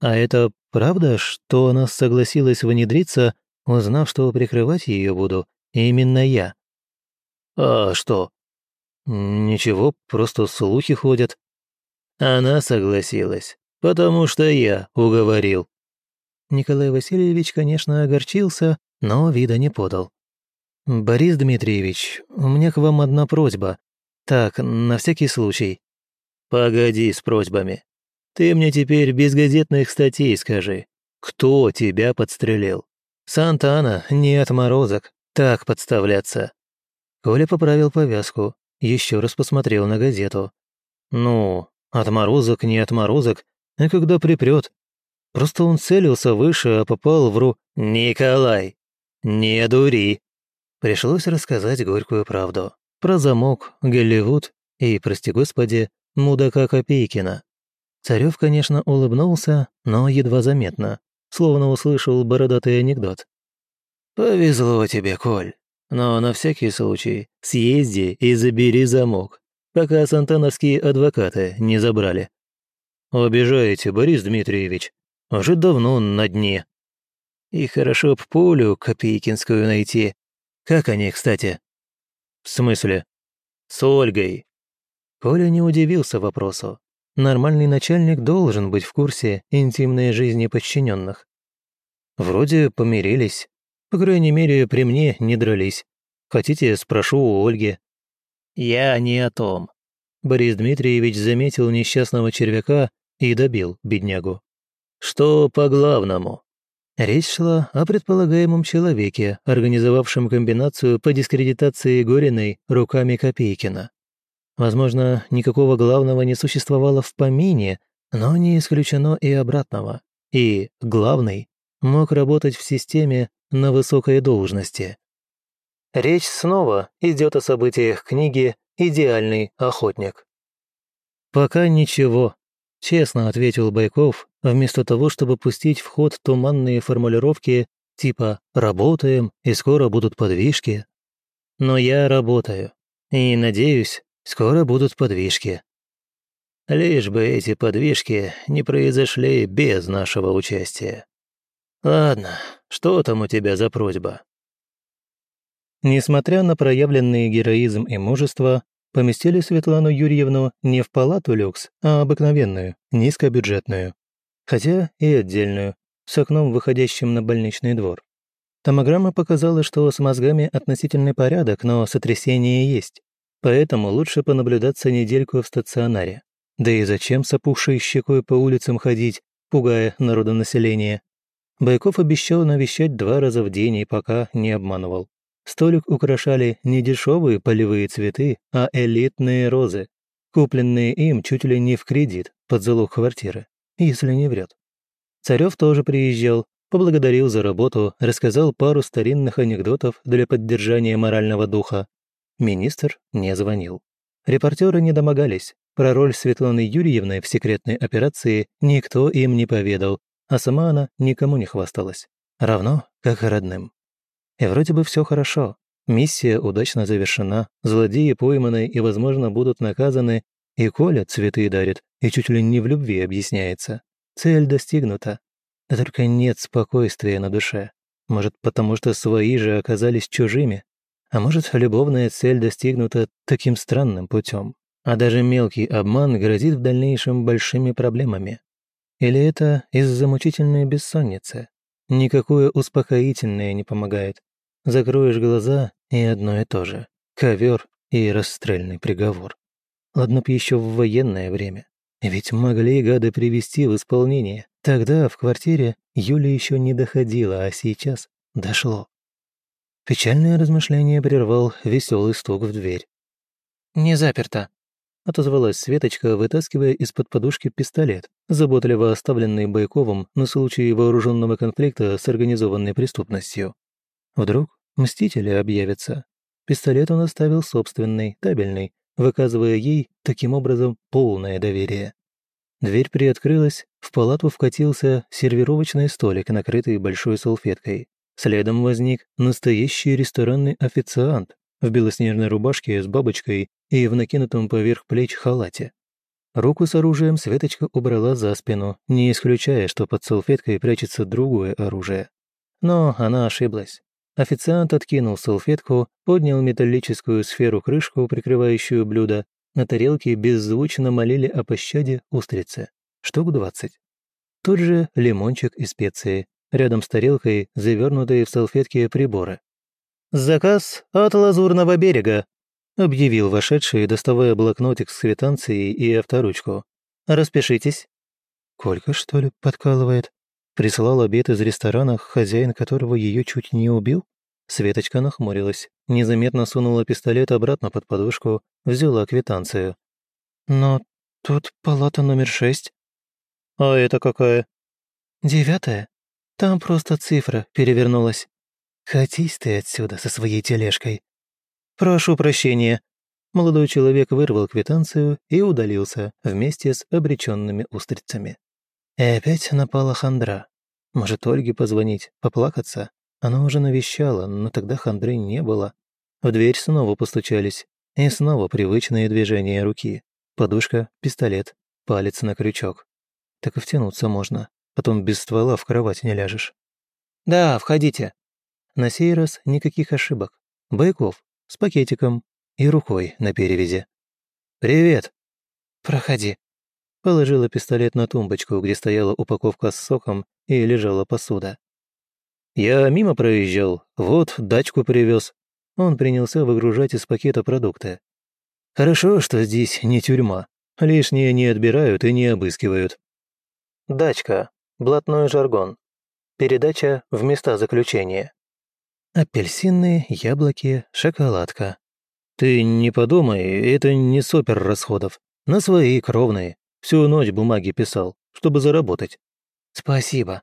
«А это правда, что она согласилась внедриться, узнав, что прикрывать ее буду именно я?» «А что?» «Ничего, просто слухи ходят». Она согласилась, потому что я уговорил. Николай Васильевич, конечно, огорчился, но вида не подал. «Борис Дмитриевич, у меня к вам одна просьба. Так, на всякий случай». «Погоди с просьбами. Ты мне теперь без газетных статей скажи. Кто тебя подстрелил? Сантана, не отморозок. Так подставляться». Коля поправил повязку, еще раз посмотрел на газету. Ну, отморозок не отморозок, а когда припрет. Просто он целился выше, а попал в ру... «Николай, не дури!» Пришлось рассказать горькую правду. Про замок, Голливуд и, прости господи, мудака Копейкина. Царев, конечно, улыбнулся, но едва заметно, словно услышал бородатый анекдот. «Повезло тебе, Коль. Но на всякий случай съезди и забери замок, пока сантановские адвокаты не забрали. Обижаете, Борис Дмитриевич. Уже давно на дне. И хорошо б пулю Копейкинскую найти. Как они, кстати? В смысле? С Ольгой. Коля не удивился вопросу. Нормальный начальник должен быть в курсе интимной жизни подчиненных. Вроде помирились, По крайней мере, при мне не дрались. Хотите, спрошу у Ольги». «Я не о том». Борис Дмитриевич заметил несчастного червяка и добил беднягу. «Что по главному?» Речь шла о предполагаемом человеке, организовавшем комбинацию по дискредитации Гориной руками Копейкина. Возможно, никакого главного не существовало в помине, но не исключено и обратного. И главный мог работать в системе на высокой должности. Речь снова идет о событиях книги «Идеальный охотник». «Пока ничего», — честно ответил Байков, вместо того, чтобы пустить в ход туманные формулировки типа «работаем» и «скоро будут подвижки». Но я работаю, и, надеюсь, скоро будут подвижки. Лишь бы эти подвижки не произошли без нашего участия. Ладно, что там у тебя за просьба? Несмотря на проявленный героизм и мужество, поместили Светлану Юрьевну не в палату люкс, а обыкновенную, низкобюджетную. Хотя и отдельную, с окном, выходящим на больничный двор. Томограмма показала, что с мозгами относительный порядок, но сотрясение есть. Поэтому лучше понаблюдаться недельку в стационаре. Да и зачем с опухшей щекой по улицам ходить, пугая народонаселение? Байков обещал навещать два раза в день и пока не обманывал. Столик украшали не дешевые полевые цветы, а элитные розы, купленные им чуть ли не в кредит под залог квартиры, если не врет. Царев тоже приезжал, поблагодарил за работу, рассказал пару старинных анекдотов для поддержания морального духа. Министр не звонил. Репортеры не домогались, про роль Светланы Юрьевны в секретной операции никто им не поведал, а сама она никому не хвасталась. Равно, как и родным. И вроде бы все хорошо. Миссия удачно завершена, злодеи пойманы и, возможно, будут наказаны, и Коля цветы дарит, и чуть ли не в любви объясняется. Цель достигнута. Да только нет спокойствия на душе. Может, потому что свои же оказались чужими? А может, любовная цель достигнута таким странным путем? а даже мелкий обман грозит в дальнейшем большими проблемами. Или это из-за мучительной бессонницы? Никакое успокоительное не помогает. Закроешь глаза, и одно и то же. Ковер и расстрельный приговор. Ладно б еще в военное время. Ведь могли гады привести в исполнение. Тогда в квартире Юля еще не доходила, а сейчас дошло. Печальное размышление прервал веселый стук в дверь. «Не заперто», отозвалась Светочка, вытаскивая из-под подушки пистолет, заботливо оставленный Байковым на случай вооруженного конфликта с организованной преступностью. Вдруг мстители объявятся. Пистолет он оставил собственный, табельный, выказывая ей, таким образом, полное доверие. Дверь приоткрылась, в палату вкатился сервировочный столик, накрытый большой салфеткой. Следом возник настоящий ресторанный официант в белоснежной рубашке с бабочкой и в накинутом поверх плеч халате. Руку с оружием Светочка убрала за спину, не исключая, что под салфеткой прячется другое оружие. Но она ошиблась. Официант откинул салфетку, поднял металлическую сферу-крышку, прикрывающую блюдо. На тарелке беззвучно молили о пощаде устрицы. Штук двадцать. Тут же лимончик и специи. Рядом с тарелкой завернутые в салфетки приборы. «Заказ от Лазурного берега», объявил вошедший, доставая блокнотик с квитанцией и авторучку. «Распишитесь». «Колька, что ли, подкалывает?» Прислал обед из ресторана, хозяин которого ее чуть не убил? Светочка нахмурилась, незаметно сунула пистолет обратно под подушку, взяла квитанцию. «Но тут палата номер шесть». «А это какая?» «Девятая. Там просто цифра перевернулась. Катись ты отсюда со своей тележкой». «Прошу прощения». Молодой человек вырвал квитанцию и удалился вместе с обреченными устрицами. И опять напала хандра. Может, Ольге позвонить, поплакаться? Она уже навещала, но тогда хандры не было. В дверь снова постучались. И снова привычные движения руки. Подушка, пистолет, палец на крючок. Так и втянуться можно. Потом без ствола в кровать не ляжешь. «Да, входите». На сей раз никаких ошибок. Байков, с пакетиком и рукой на перевязи. «Привет!» «Проходи». Положила пистолет на тумбочку, где стояла упаковка с соком и лежала посуда. Я мимо проезжал, вот дачку привез. Он принялся выгружать из пакета продукты. Хорошо, что здесь не тюрьма. Лишнее не отбирают и не обыскивают. Дачка. Блатной жаргон. Передача в места заключения. Апельсины, яблоки, шоколадка. Ты не подумай, это не супер расходов. На свои кровные. Всю ночь бумаги писал, чтобы заработать. Спасибо.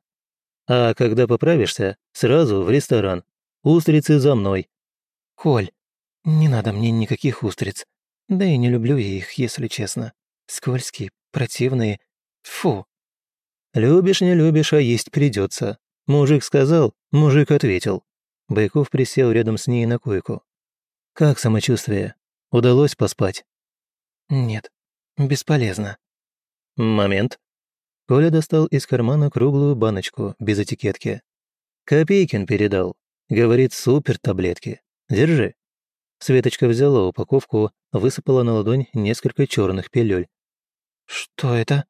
А когда поправишься, сразу в ресторан. Устрицы за мной. Коль, не надо мне никаких устриц. Да и не люблю я их, если честно. Скользкие, противные. Фу. Любишь, не любишь, а есть придется. Мужик сказал, мужик ответил. Байков присел рядом с ней на койку. «Как самочувствие? Удалось поспать?» «Нет, бесполезно». «Момент». Коля достал из кармана круглую баночку без этикетки. «Копейкин передал. Говорит, супер таблетки. Держи». Светочка взяла упаковку, высыпала на ладонь несколько черных пилюль. «Что это?»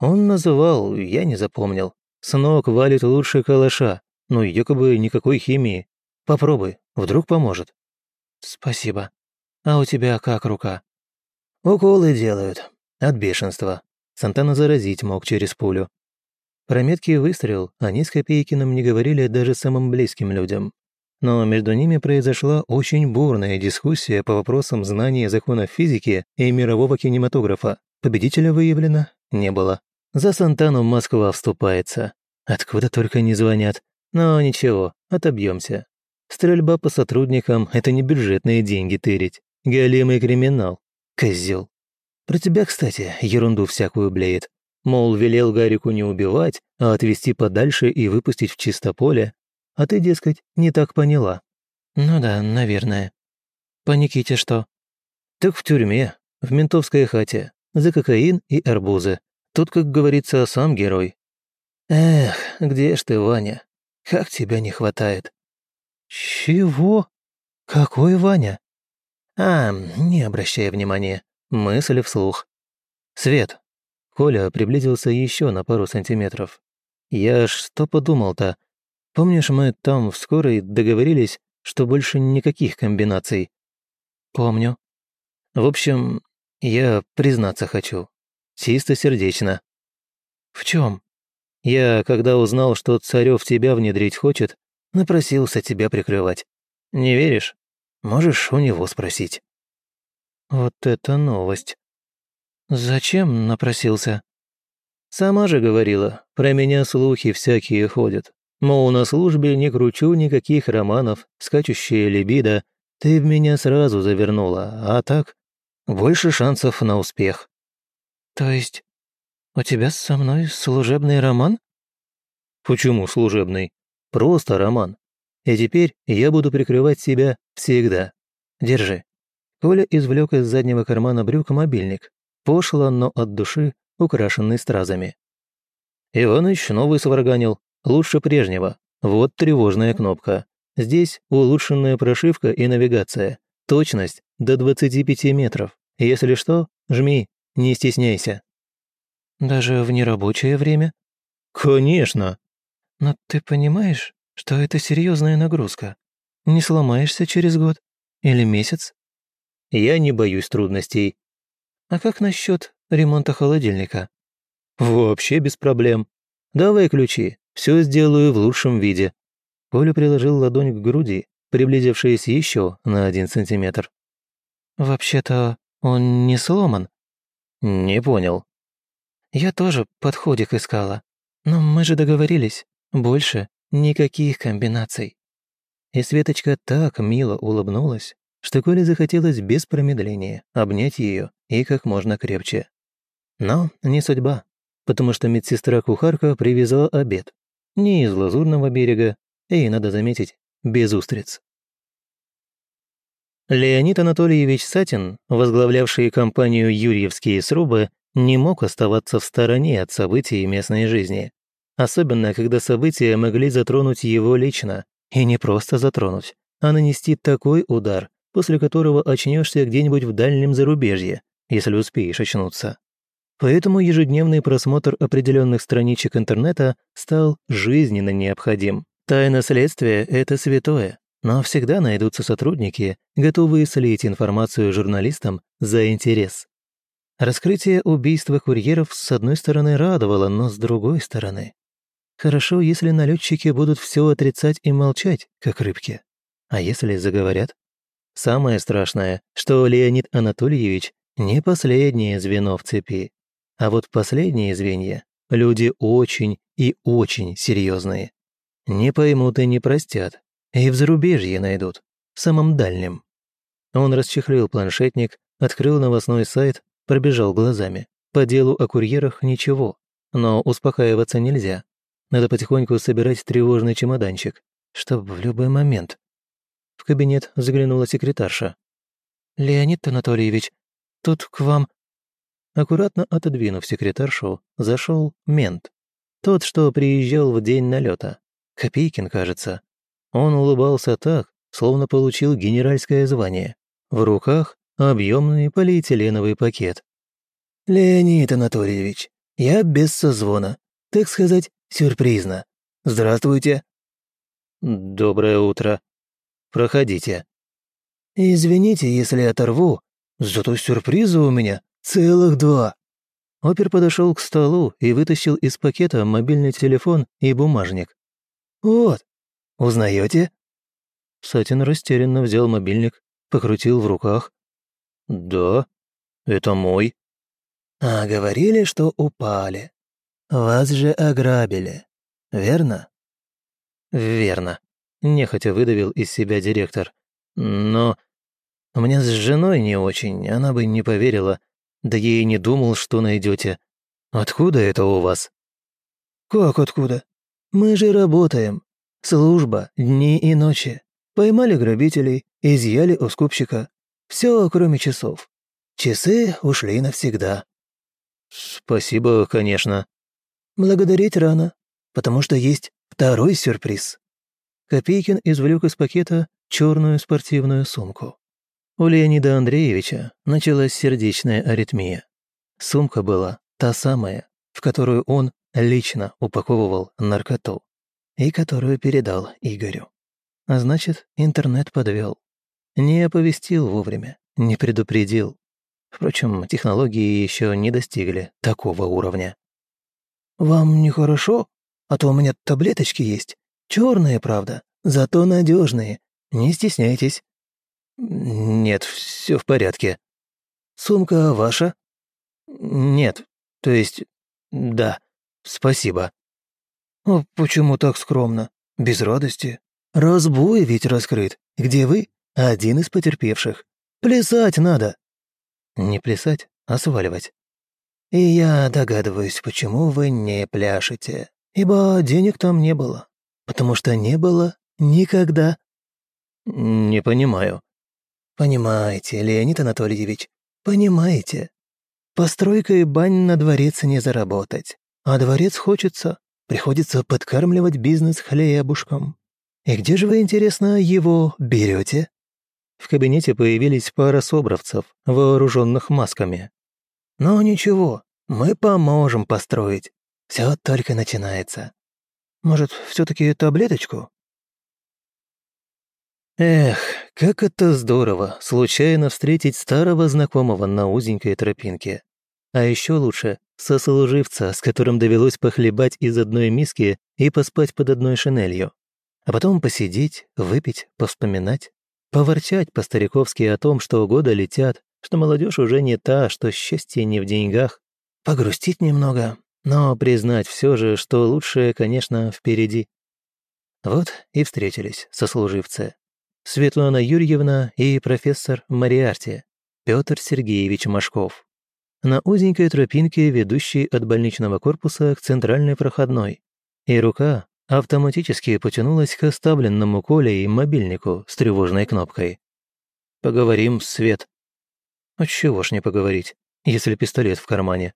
Он называл, я не запомнил. С ног валит лучше калаша, но якобы никакой химии. Попробуй, вдруг поможет. Спасибо. А у тебя как рука? Уколы делают. От бешенства. Сантана заразить мог через пулю. Про меткий выстрел они с Копейкиным не говорили даже самым близким людям. Но между ними произошла очень бурная дискуссия по вопросам знания законов физики и мирового кинематографа. Победителя выявлено не было. За Сантану Москва вступается. Откуда только не звонят. Но ничего, отобьемся. Стрельба по сотрудникам – это не бюджетные деньги тырить. Галимый криминал. Козел. Про тебя, кстати, ерунду всякую блеет. Мол, велел Гарику не убивать, а отвезти подальше и выпустить в чисто поле. А ты, дескать, не так поняла. Ну да, наверное. По Никите что? Так в тюрьме, в ментовской хате, за кокаин и арбузы. Тут, как говорится, сам герой. Эх, где ж ты, Ваня? Как тебя не хватает. Чего? Какой Ваня? А, не обращай внимания. Мысли вслух. Свет. Коля приблизился еще на пару сантиметров. Я что подумал-то? Помнишь, мы там в скорой договорились, что больше никаких комбинаций? Помню. В общем, я признаться хочу. Чисто сердечно. В чем? Я, когда узнал, что Царев тебя внедрить хочет, напросился тебя прикрывать. Не веришь? Можешь у него спросить. Вот это новость. Зачем напросился? Сама же говорила, про меня слухи всякие ходят. Мол, на службе не кручу никаких романов, скачущая либидо, ты в меня сразу завернула, а так больше шансов на успех. «То есть у тебя со мной служебный роман?» «Почему служебный? Просто роман. И теперь я буду прикрывать себя всегда. Держи». Коля извлек из заднего кармана брюк мобильник. Пошло, но от души, украшенный стразами. Иваныч новый сварганил, лучше прежнего. Вот тревожная кнопка. Здесь улучшенная прошивка и навигация. Точность до 25 метров. Если что, жми, не стесняйся». «Даже в нерабочее время?» «Конечно!» «Но ты понимаешь, что это серьезная нагрузка? Не сломаешься через год? Или месяц?» «Я не боюсь трудностей». «А как насчет ремонта холодильника?» «Вообще без проблем. Давай ключи, все сделаю в лучшем виде». Коля приложил ладонь к груди, приблизившись еще на один сантиметр. «Вообще-то он не сломан?» «Не понял». «Я тоже подходик искала. Но мы же договорились. Больше никаких комбинаций». И Светочка так мило улыбнулась, что Коле захотелось без промедления обнять ее и как можно крепче. Но не судьба, потому что медсестра-кухарка привезла обед. Не из Лазурного берега, и, надо заметить, без устриц. Леонид Анатольевич Сатин, возглавлявший компанию «Юрьевские срубы», не мог оставаться в стороне от событий местной жизни. Особенно, когда события могли затронуть его лично. И не просто затронуть, а нанести такой удар, после которого очнешься где-нибудь в дальнем зарубежье, если успеешь очнуться. Поэтому ежедневный просмотр определенных страничек интернета стал жизненно необходим. Тайна следствия – это святое, но всегда найдутся сотрудники, готовые слить информацию журналистам за интерес. Раскрытие убийства курьеров с одной стороны радовало, но с другой стороны. Хорошо, если налетчики будут все отрицать и молчать, как рыбки. А если заговорят? Самое страшное, что Леонид Анатольевич не последнее звено в цепи. А вот последние звенья – люди очень и очень серьезные. Не поймут и не простят, и в зарубежье найдут, в самом дальнем. Он расчехлил планшетник, открыл новостной сайт, пробежал глазами. По делу о курьерах ничего, но успокаиваться нельзя. Надо потихоньку собирать тревожный чемоданчик, чтобы в любой момент. В кабинет заглянула секретарша. «Леонид Анатольевич, тут к вам...» Аккуратно отодвинув секретаршу, зашел мент. Тот, что приезжал в день налета. Копейкин, кажется. Он улыбался так, словно получил генеральское звание. В руках объемный полиэтиленовый пакет. «Леонид Анатольевич, я без созвона. Так сказать, сюрпризно. Здравствуйте». «Доброе утро. Проходите». «Извините, если оторву, зато сюрприза у меня целых два». Опер подошел к столу и вытащил из пакета мобильный телефон и бумажник. «Вот, узнаете?» Сатин растерянно взял мобильник, покрутил в руках. «Да, это мой». «А говорили, что упали. Вас же ограбили, верно?» «Верно», — нехотя выдавил из себя директор. «Но меня с женой не очень, она бы не поверила, да ей не думал, что найдете. Откуда это у вас?» «Как откуда? Мы же работаем. Служба, дни и ночи. Поймали грабителей, изъяли у скупщика. Все, кроме часов. Часы ушли навсегда. Спасибо, конечно. Благодарить рано, потому что есть второй сюрприз. Копейкин извлек из пакета черную спортивную сумку. У Леонида Андреевича началась сердечная аритмия. Сумка была та самая, в которую он лично упаковывал наркоту и которую передал Игорю. А значит, интернет подвел. Не оповестил вовремя, не предупредил. Впрочем, технологии еще не достигли такого уровня. «Вам нехорошо? А то у меня таблеточки есть. Черные, правда, зато надежные. Не стесняйтесь». «Нет, все в порядке». «Сумка ваша?» «Нет, то есть, да, спасибо». «А почему так скромно? Без радости? Разбой ведь раскрыт. Где вы? Один из потерпевших. Плясать надо». «Не плясать, а сваливать». «И я догадываюсь, почему вы не пляшете. Ибо денег там не было. Потому что не было никогда». «Не понимаю». «Понимаете, Леонид Анатольевич, понимаете. Постройкой бань на дворец не заработать. А дворец хочется, Приходится подкармливать бизнес хлебушком. И где же вы, интересно, его берете? В кабинете появились пара собравцев, вооруженных масками. «Ну ничего, мы поможем построить. Все только начинается. Может, все таки таблеточку?» Эх, как это здорово, случайно встретить старого знакомого на узенькой тропинке. А еще лучше сослуживца, с которым довелось похлебать из одной миски и поспать под одной шинелью. А потом посидеть, выпить, повспоминать, поворчать по-стариковски о том, что года летят, что молодежь уже не та, что счастье не в деньгах, погрустить немного, но признать все же, что лучшее, конечно, впереди. Вот и встретились сослуживцы. Светлана Юрьевна и профессор Мариарти, Петр Сергеевич Машков на узенькой тропинке, ведущей от больничного корпуса к центральной проходной, и рука автоматически потянулась к оставленному Колей мобильнику с тревожной кнопкой. «Поговорим, Свет». «Отчего ж не поговорить, если пистолет в кармане?»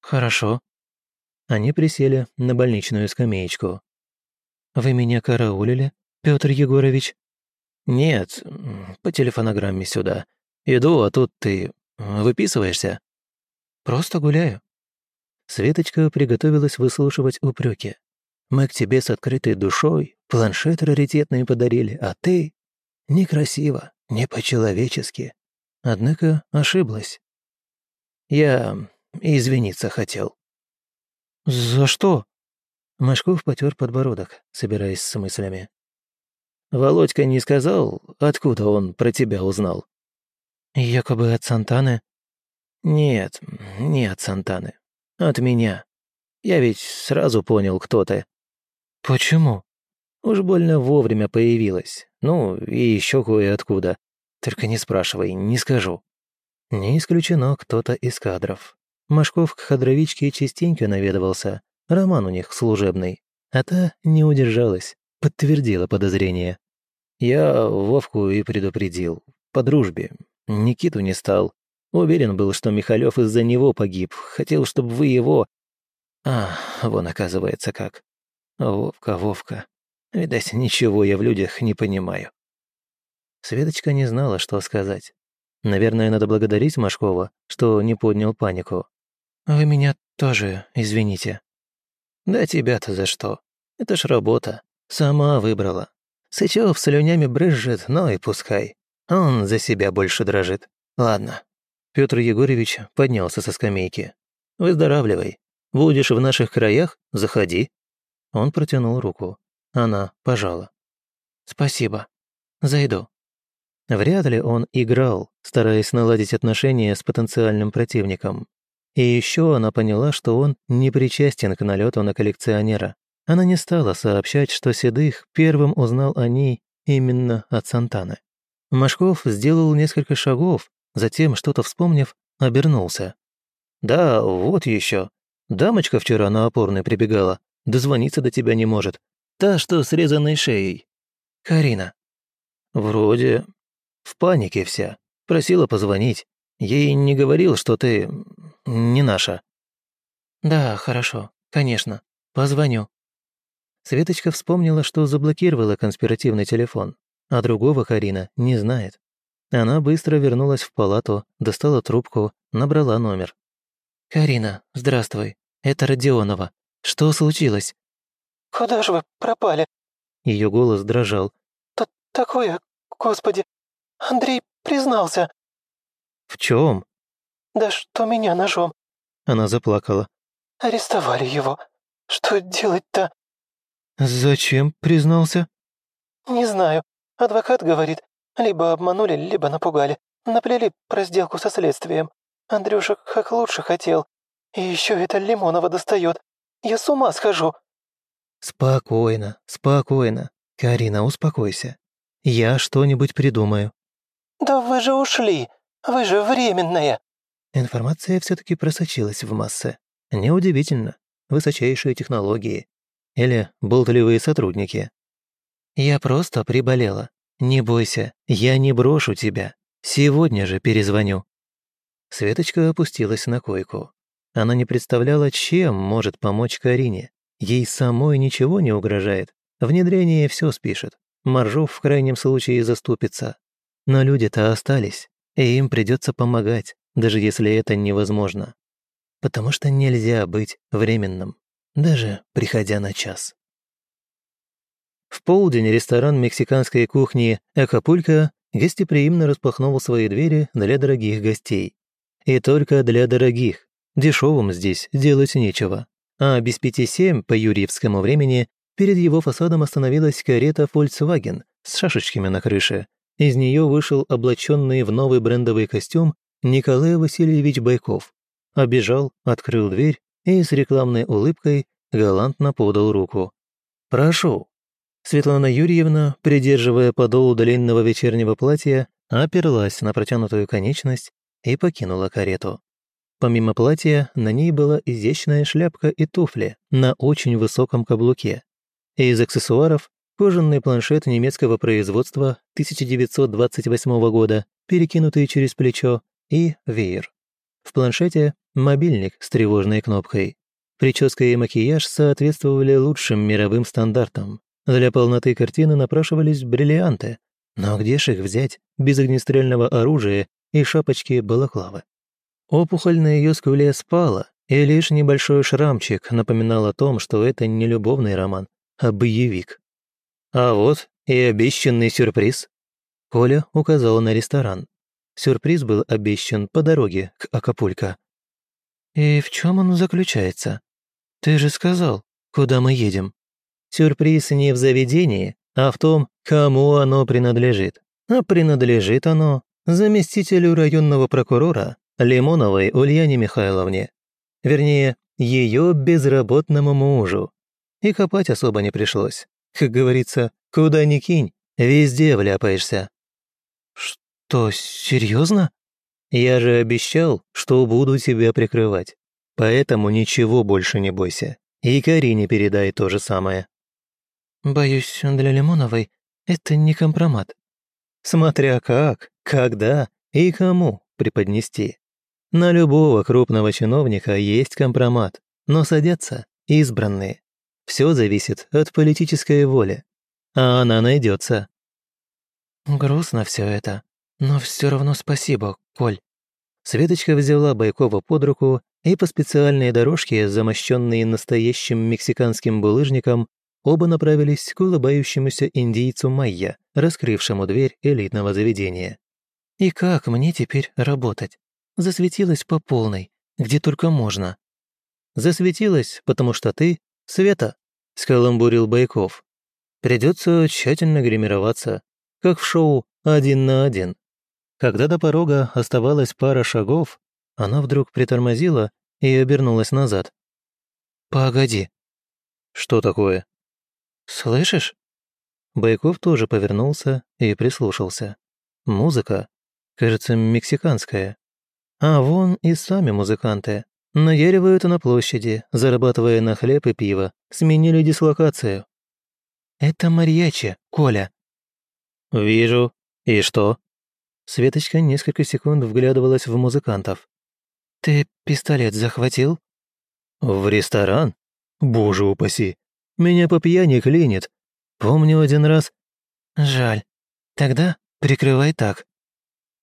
«Хорошо». Они присели на больничную скамеечку. «Вы меня караулили, Петр Егорович?» «Нет, по телефонограмме сюда. Иду, а тут ты выписываешься?» Просто гуляю». Светочка приготовилась выслушивать упреки. «Мы к тебе с открытой душой, Планшет раритетный подарили, а ты... Некрасиво, не по-человечески. Однако ошиблась. Я извиниться хотел». «За что?» Машков потер подбородок, собираясь с мыслями. «Володька не сказал, откуда он про тебя узнал?» «Якобы от Сантаны?» «Нет, не от Сантаны. От меня. Я ведь сразу понял, кто ты». «Почему?» «Уж больно вовремя появилась. Ну, и еще кое-откуда. Только не спрашивай, не скажу». Не исключено кто-то из кадров. Машков к кадровичке частенько наведывался, роман у них служебный. А та не удержалась, подтвердила подозрение. Я Вовку и предупредил. По дружбе. Никиту не стал. Уверен был, что Михалев из-за него погиб. Хотел, чтобы вы его... А, вон оказывается как. Вовка, Вовка. Видать, ничего я в людях не понимаю. Светочка не знала, что сказать. Наверное, надо благодарить Машкова, что не поднял панику. «Вы меня тоже извините». «Да тебя-то за что? Это ж работа. Сама выбрала. Сычев слюнями брызжет, но и пускай. Он за себя больше дрожит. Ладно». Петр Егорович поднялся со скамейки. «Выздоравливай. Будешь в наших краях? Заходи». Он протянул руку. Она пожала. «Спасибо. Зайду». Вряд ли он играл, стараясь наладить отношения с потенциальным противником. И еще она поняла, что он не причастен к налету на коллекционера. Она не стала сообщать, что Седых первым узнал о ней именно от Сантаны. Машков сделал несколько шагов, затем, что-то вспомнив, обернулся. «Да, вот еще. Дамочка вчера на опорной прибегала. Дозвониться до тебя не может. Та, что с резаной шеей. Карина». «Вроде в панике вся. Просила позвонить. Ей не говорил, что ты... не наша». «Да, хорошо. Конечно. Позвоню». Светочка вспомнила, что заблокировала конспиративный телефон, а другого Карина не знает. Она быстро вернулась в палату, достала трубку, набрала номер. «Карина, здравствуй. Это Родионова. Что случилось?» «Куда же вы пропали?» Ее голос дрожал. Т «Такое, господи, Андрей признался». «В чем? «Да что меня ножом». Она заплакала. «Арестовали его. Что делать-то?» «Зачем признался?» «Не знаю. Адвокат говорит, либо обманули, либо напугали. Наплели про сделку со следствием. Андрюша как лучше хотел. И еще это Лимонова достает. Я с ума схожу». «Спокойно, спокойно. Карина, успокойся. Я что-нибудь придумаю». «Да вы же ушли! Вы же временная!» Информация все таки просочилась в массы. Неудивительно. Высочайшие технологии. Или болтливые сотрудники. «Я просто приболела. Не бойся, я не брошу тебя. Сегодня же перезвоню». Светочка опустилась на койку. Она не представляла, чем может помочь Карине. Ей самой ничего не угрожает. Внедрение все спишет. Моржов в крайнем случае заступится. Но люди-то остались, и им придется помогать, даже если это невозможно. Потому что нельзя быть временным, даже приходя на час. В полдень ресторан мексиканской кухни «Акапулько» гостеприимно распахнул свои двери для дорогих гостей. И только для дорогих. Дешевым здесь делать нечего. А без пяти семь по юрьевскому времени перед его фасадом остановилась карета Volkswagen с шашечками на крыше из нее вышел облаченный в новый брендовый костюм Николай Васильевич Байков. Обежал, открыл дверь и с рекламной улыбкой галантно подал руку. «Прошу». Светлана Юрьевна, придерживая подол длинного вечернего платья, оперлась на протянутую конечность и покинула карету. Помимо платья, на ней была изящная шляпка и туфли на очень высоком каблуке. Из аксессуаров кожаный планшет немецкого производства 1928 года, перекинутый через плечо, и веер. В планшете мобильник с тревожной кнопкой. Прическа и макияж соответствовали лучшим мировым стандартам. Для полноты картины напрашивались бриллианты. Но где ж их взять без огнестрельного оружия и шапочки балаклавы? Опухоль на ее скуле спала, и лишь небольшой шрамчик напоминал о том, что это не любовный роман, а боевик. А вот и обещанный сюрприз. Коля указал на ресторан. Сюрприз был обещан по дороге к Акапулько. «И в чем он заключается? Ты же сказал, куда мы едем?» Сюрприз не в заведении, а в том, кому оно принадлежит. А принадлежит оно заместителю районного прокурора Лимоновой Ульяне Михайловне. Вернее, ее безработному мужу. И копать особо не пришлось. Как говорится, куда ни кинь, везде вляпаешься. «Что, серьезно? Я же обещал, что буду тебя прикрывать. Поэтому ничего больше не бойся. И Карине передай то же самое». «Боюсь, для Лимоновой это не компромат». Смотря как, когда и кому преподнести. На любого крупного чиновника есть компромат, но садятся избранные. Все зависит от политической воли. А она найдется. Грустно все это, но все равно спасибо, Коль. Светочка взяла Байкова под руку, и по специальной дорожке, замощенной настоящим мексиканским булыжником, оба направились к улыбающемуся индийцу Майя, раскрывшему дверь элитного заведения. «И как мне теперь работать? Засветилась по полной, где только можно». «Засветилась, потому что ты — Света», — скаламбурил Байков. «Придется тщательно гримироваться, как в шоу «Один на один». Когда до порога оставалась пара шагов, она вдруг притормозила и обернулась назад. «Погоди». «Что такое?» «Слышишь?» Байков тоже повернулся и прислушался. Музыка, кажется, мексиканская. А вон и сами музыканты. Наяривают на площади, зарабатывая на хлеб и пиво, сменили дислокацию. «Это mariachi, Коля». «Вижу. И что?» Светочка несколько секунд вглядывалась в музыкантов. «Ты пистолет захватил?» «В ресторан? Боже упаси! Меня по пьяни клинит. Помню один раз...» «Жаль. Тогда прикрывай так».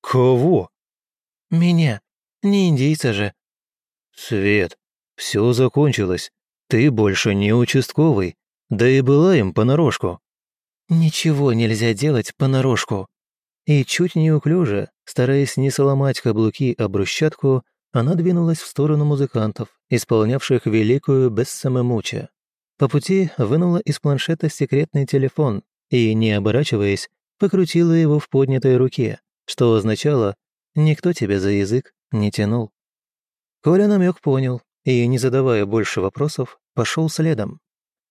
«Кого?» «Меня. Не индейца же». «Свет, все закончилось. Ты больше не участковый. Да и была им понарошку». «Ничего нельзя делать понарошку». И чуть неуклюже, стараясь не сломать каблуки об брусчатку, она двинулась в сторону музыкантов, исполнявших великую Бессамемуча. По пути вынула из планшета секретный телефон и, не оборачиваясь, покрутила его в поднятой руке, что означало «никто тебя за язык не тянул». Коля намек понял и, не задавая больше вопросов, пошел следом.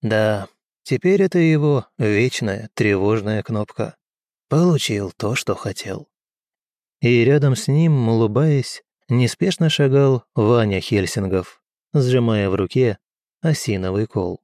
Да, теперь это его вечная тревожная кнопка. Получил то, что хотел. И рядом с ним, улыбаясь, неспешно шагал Ваня Хельсингов, сжимая в руке осиновый кол.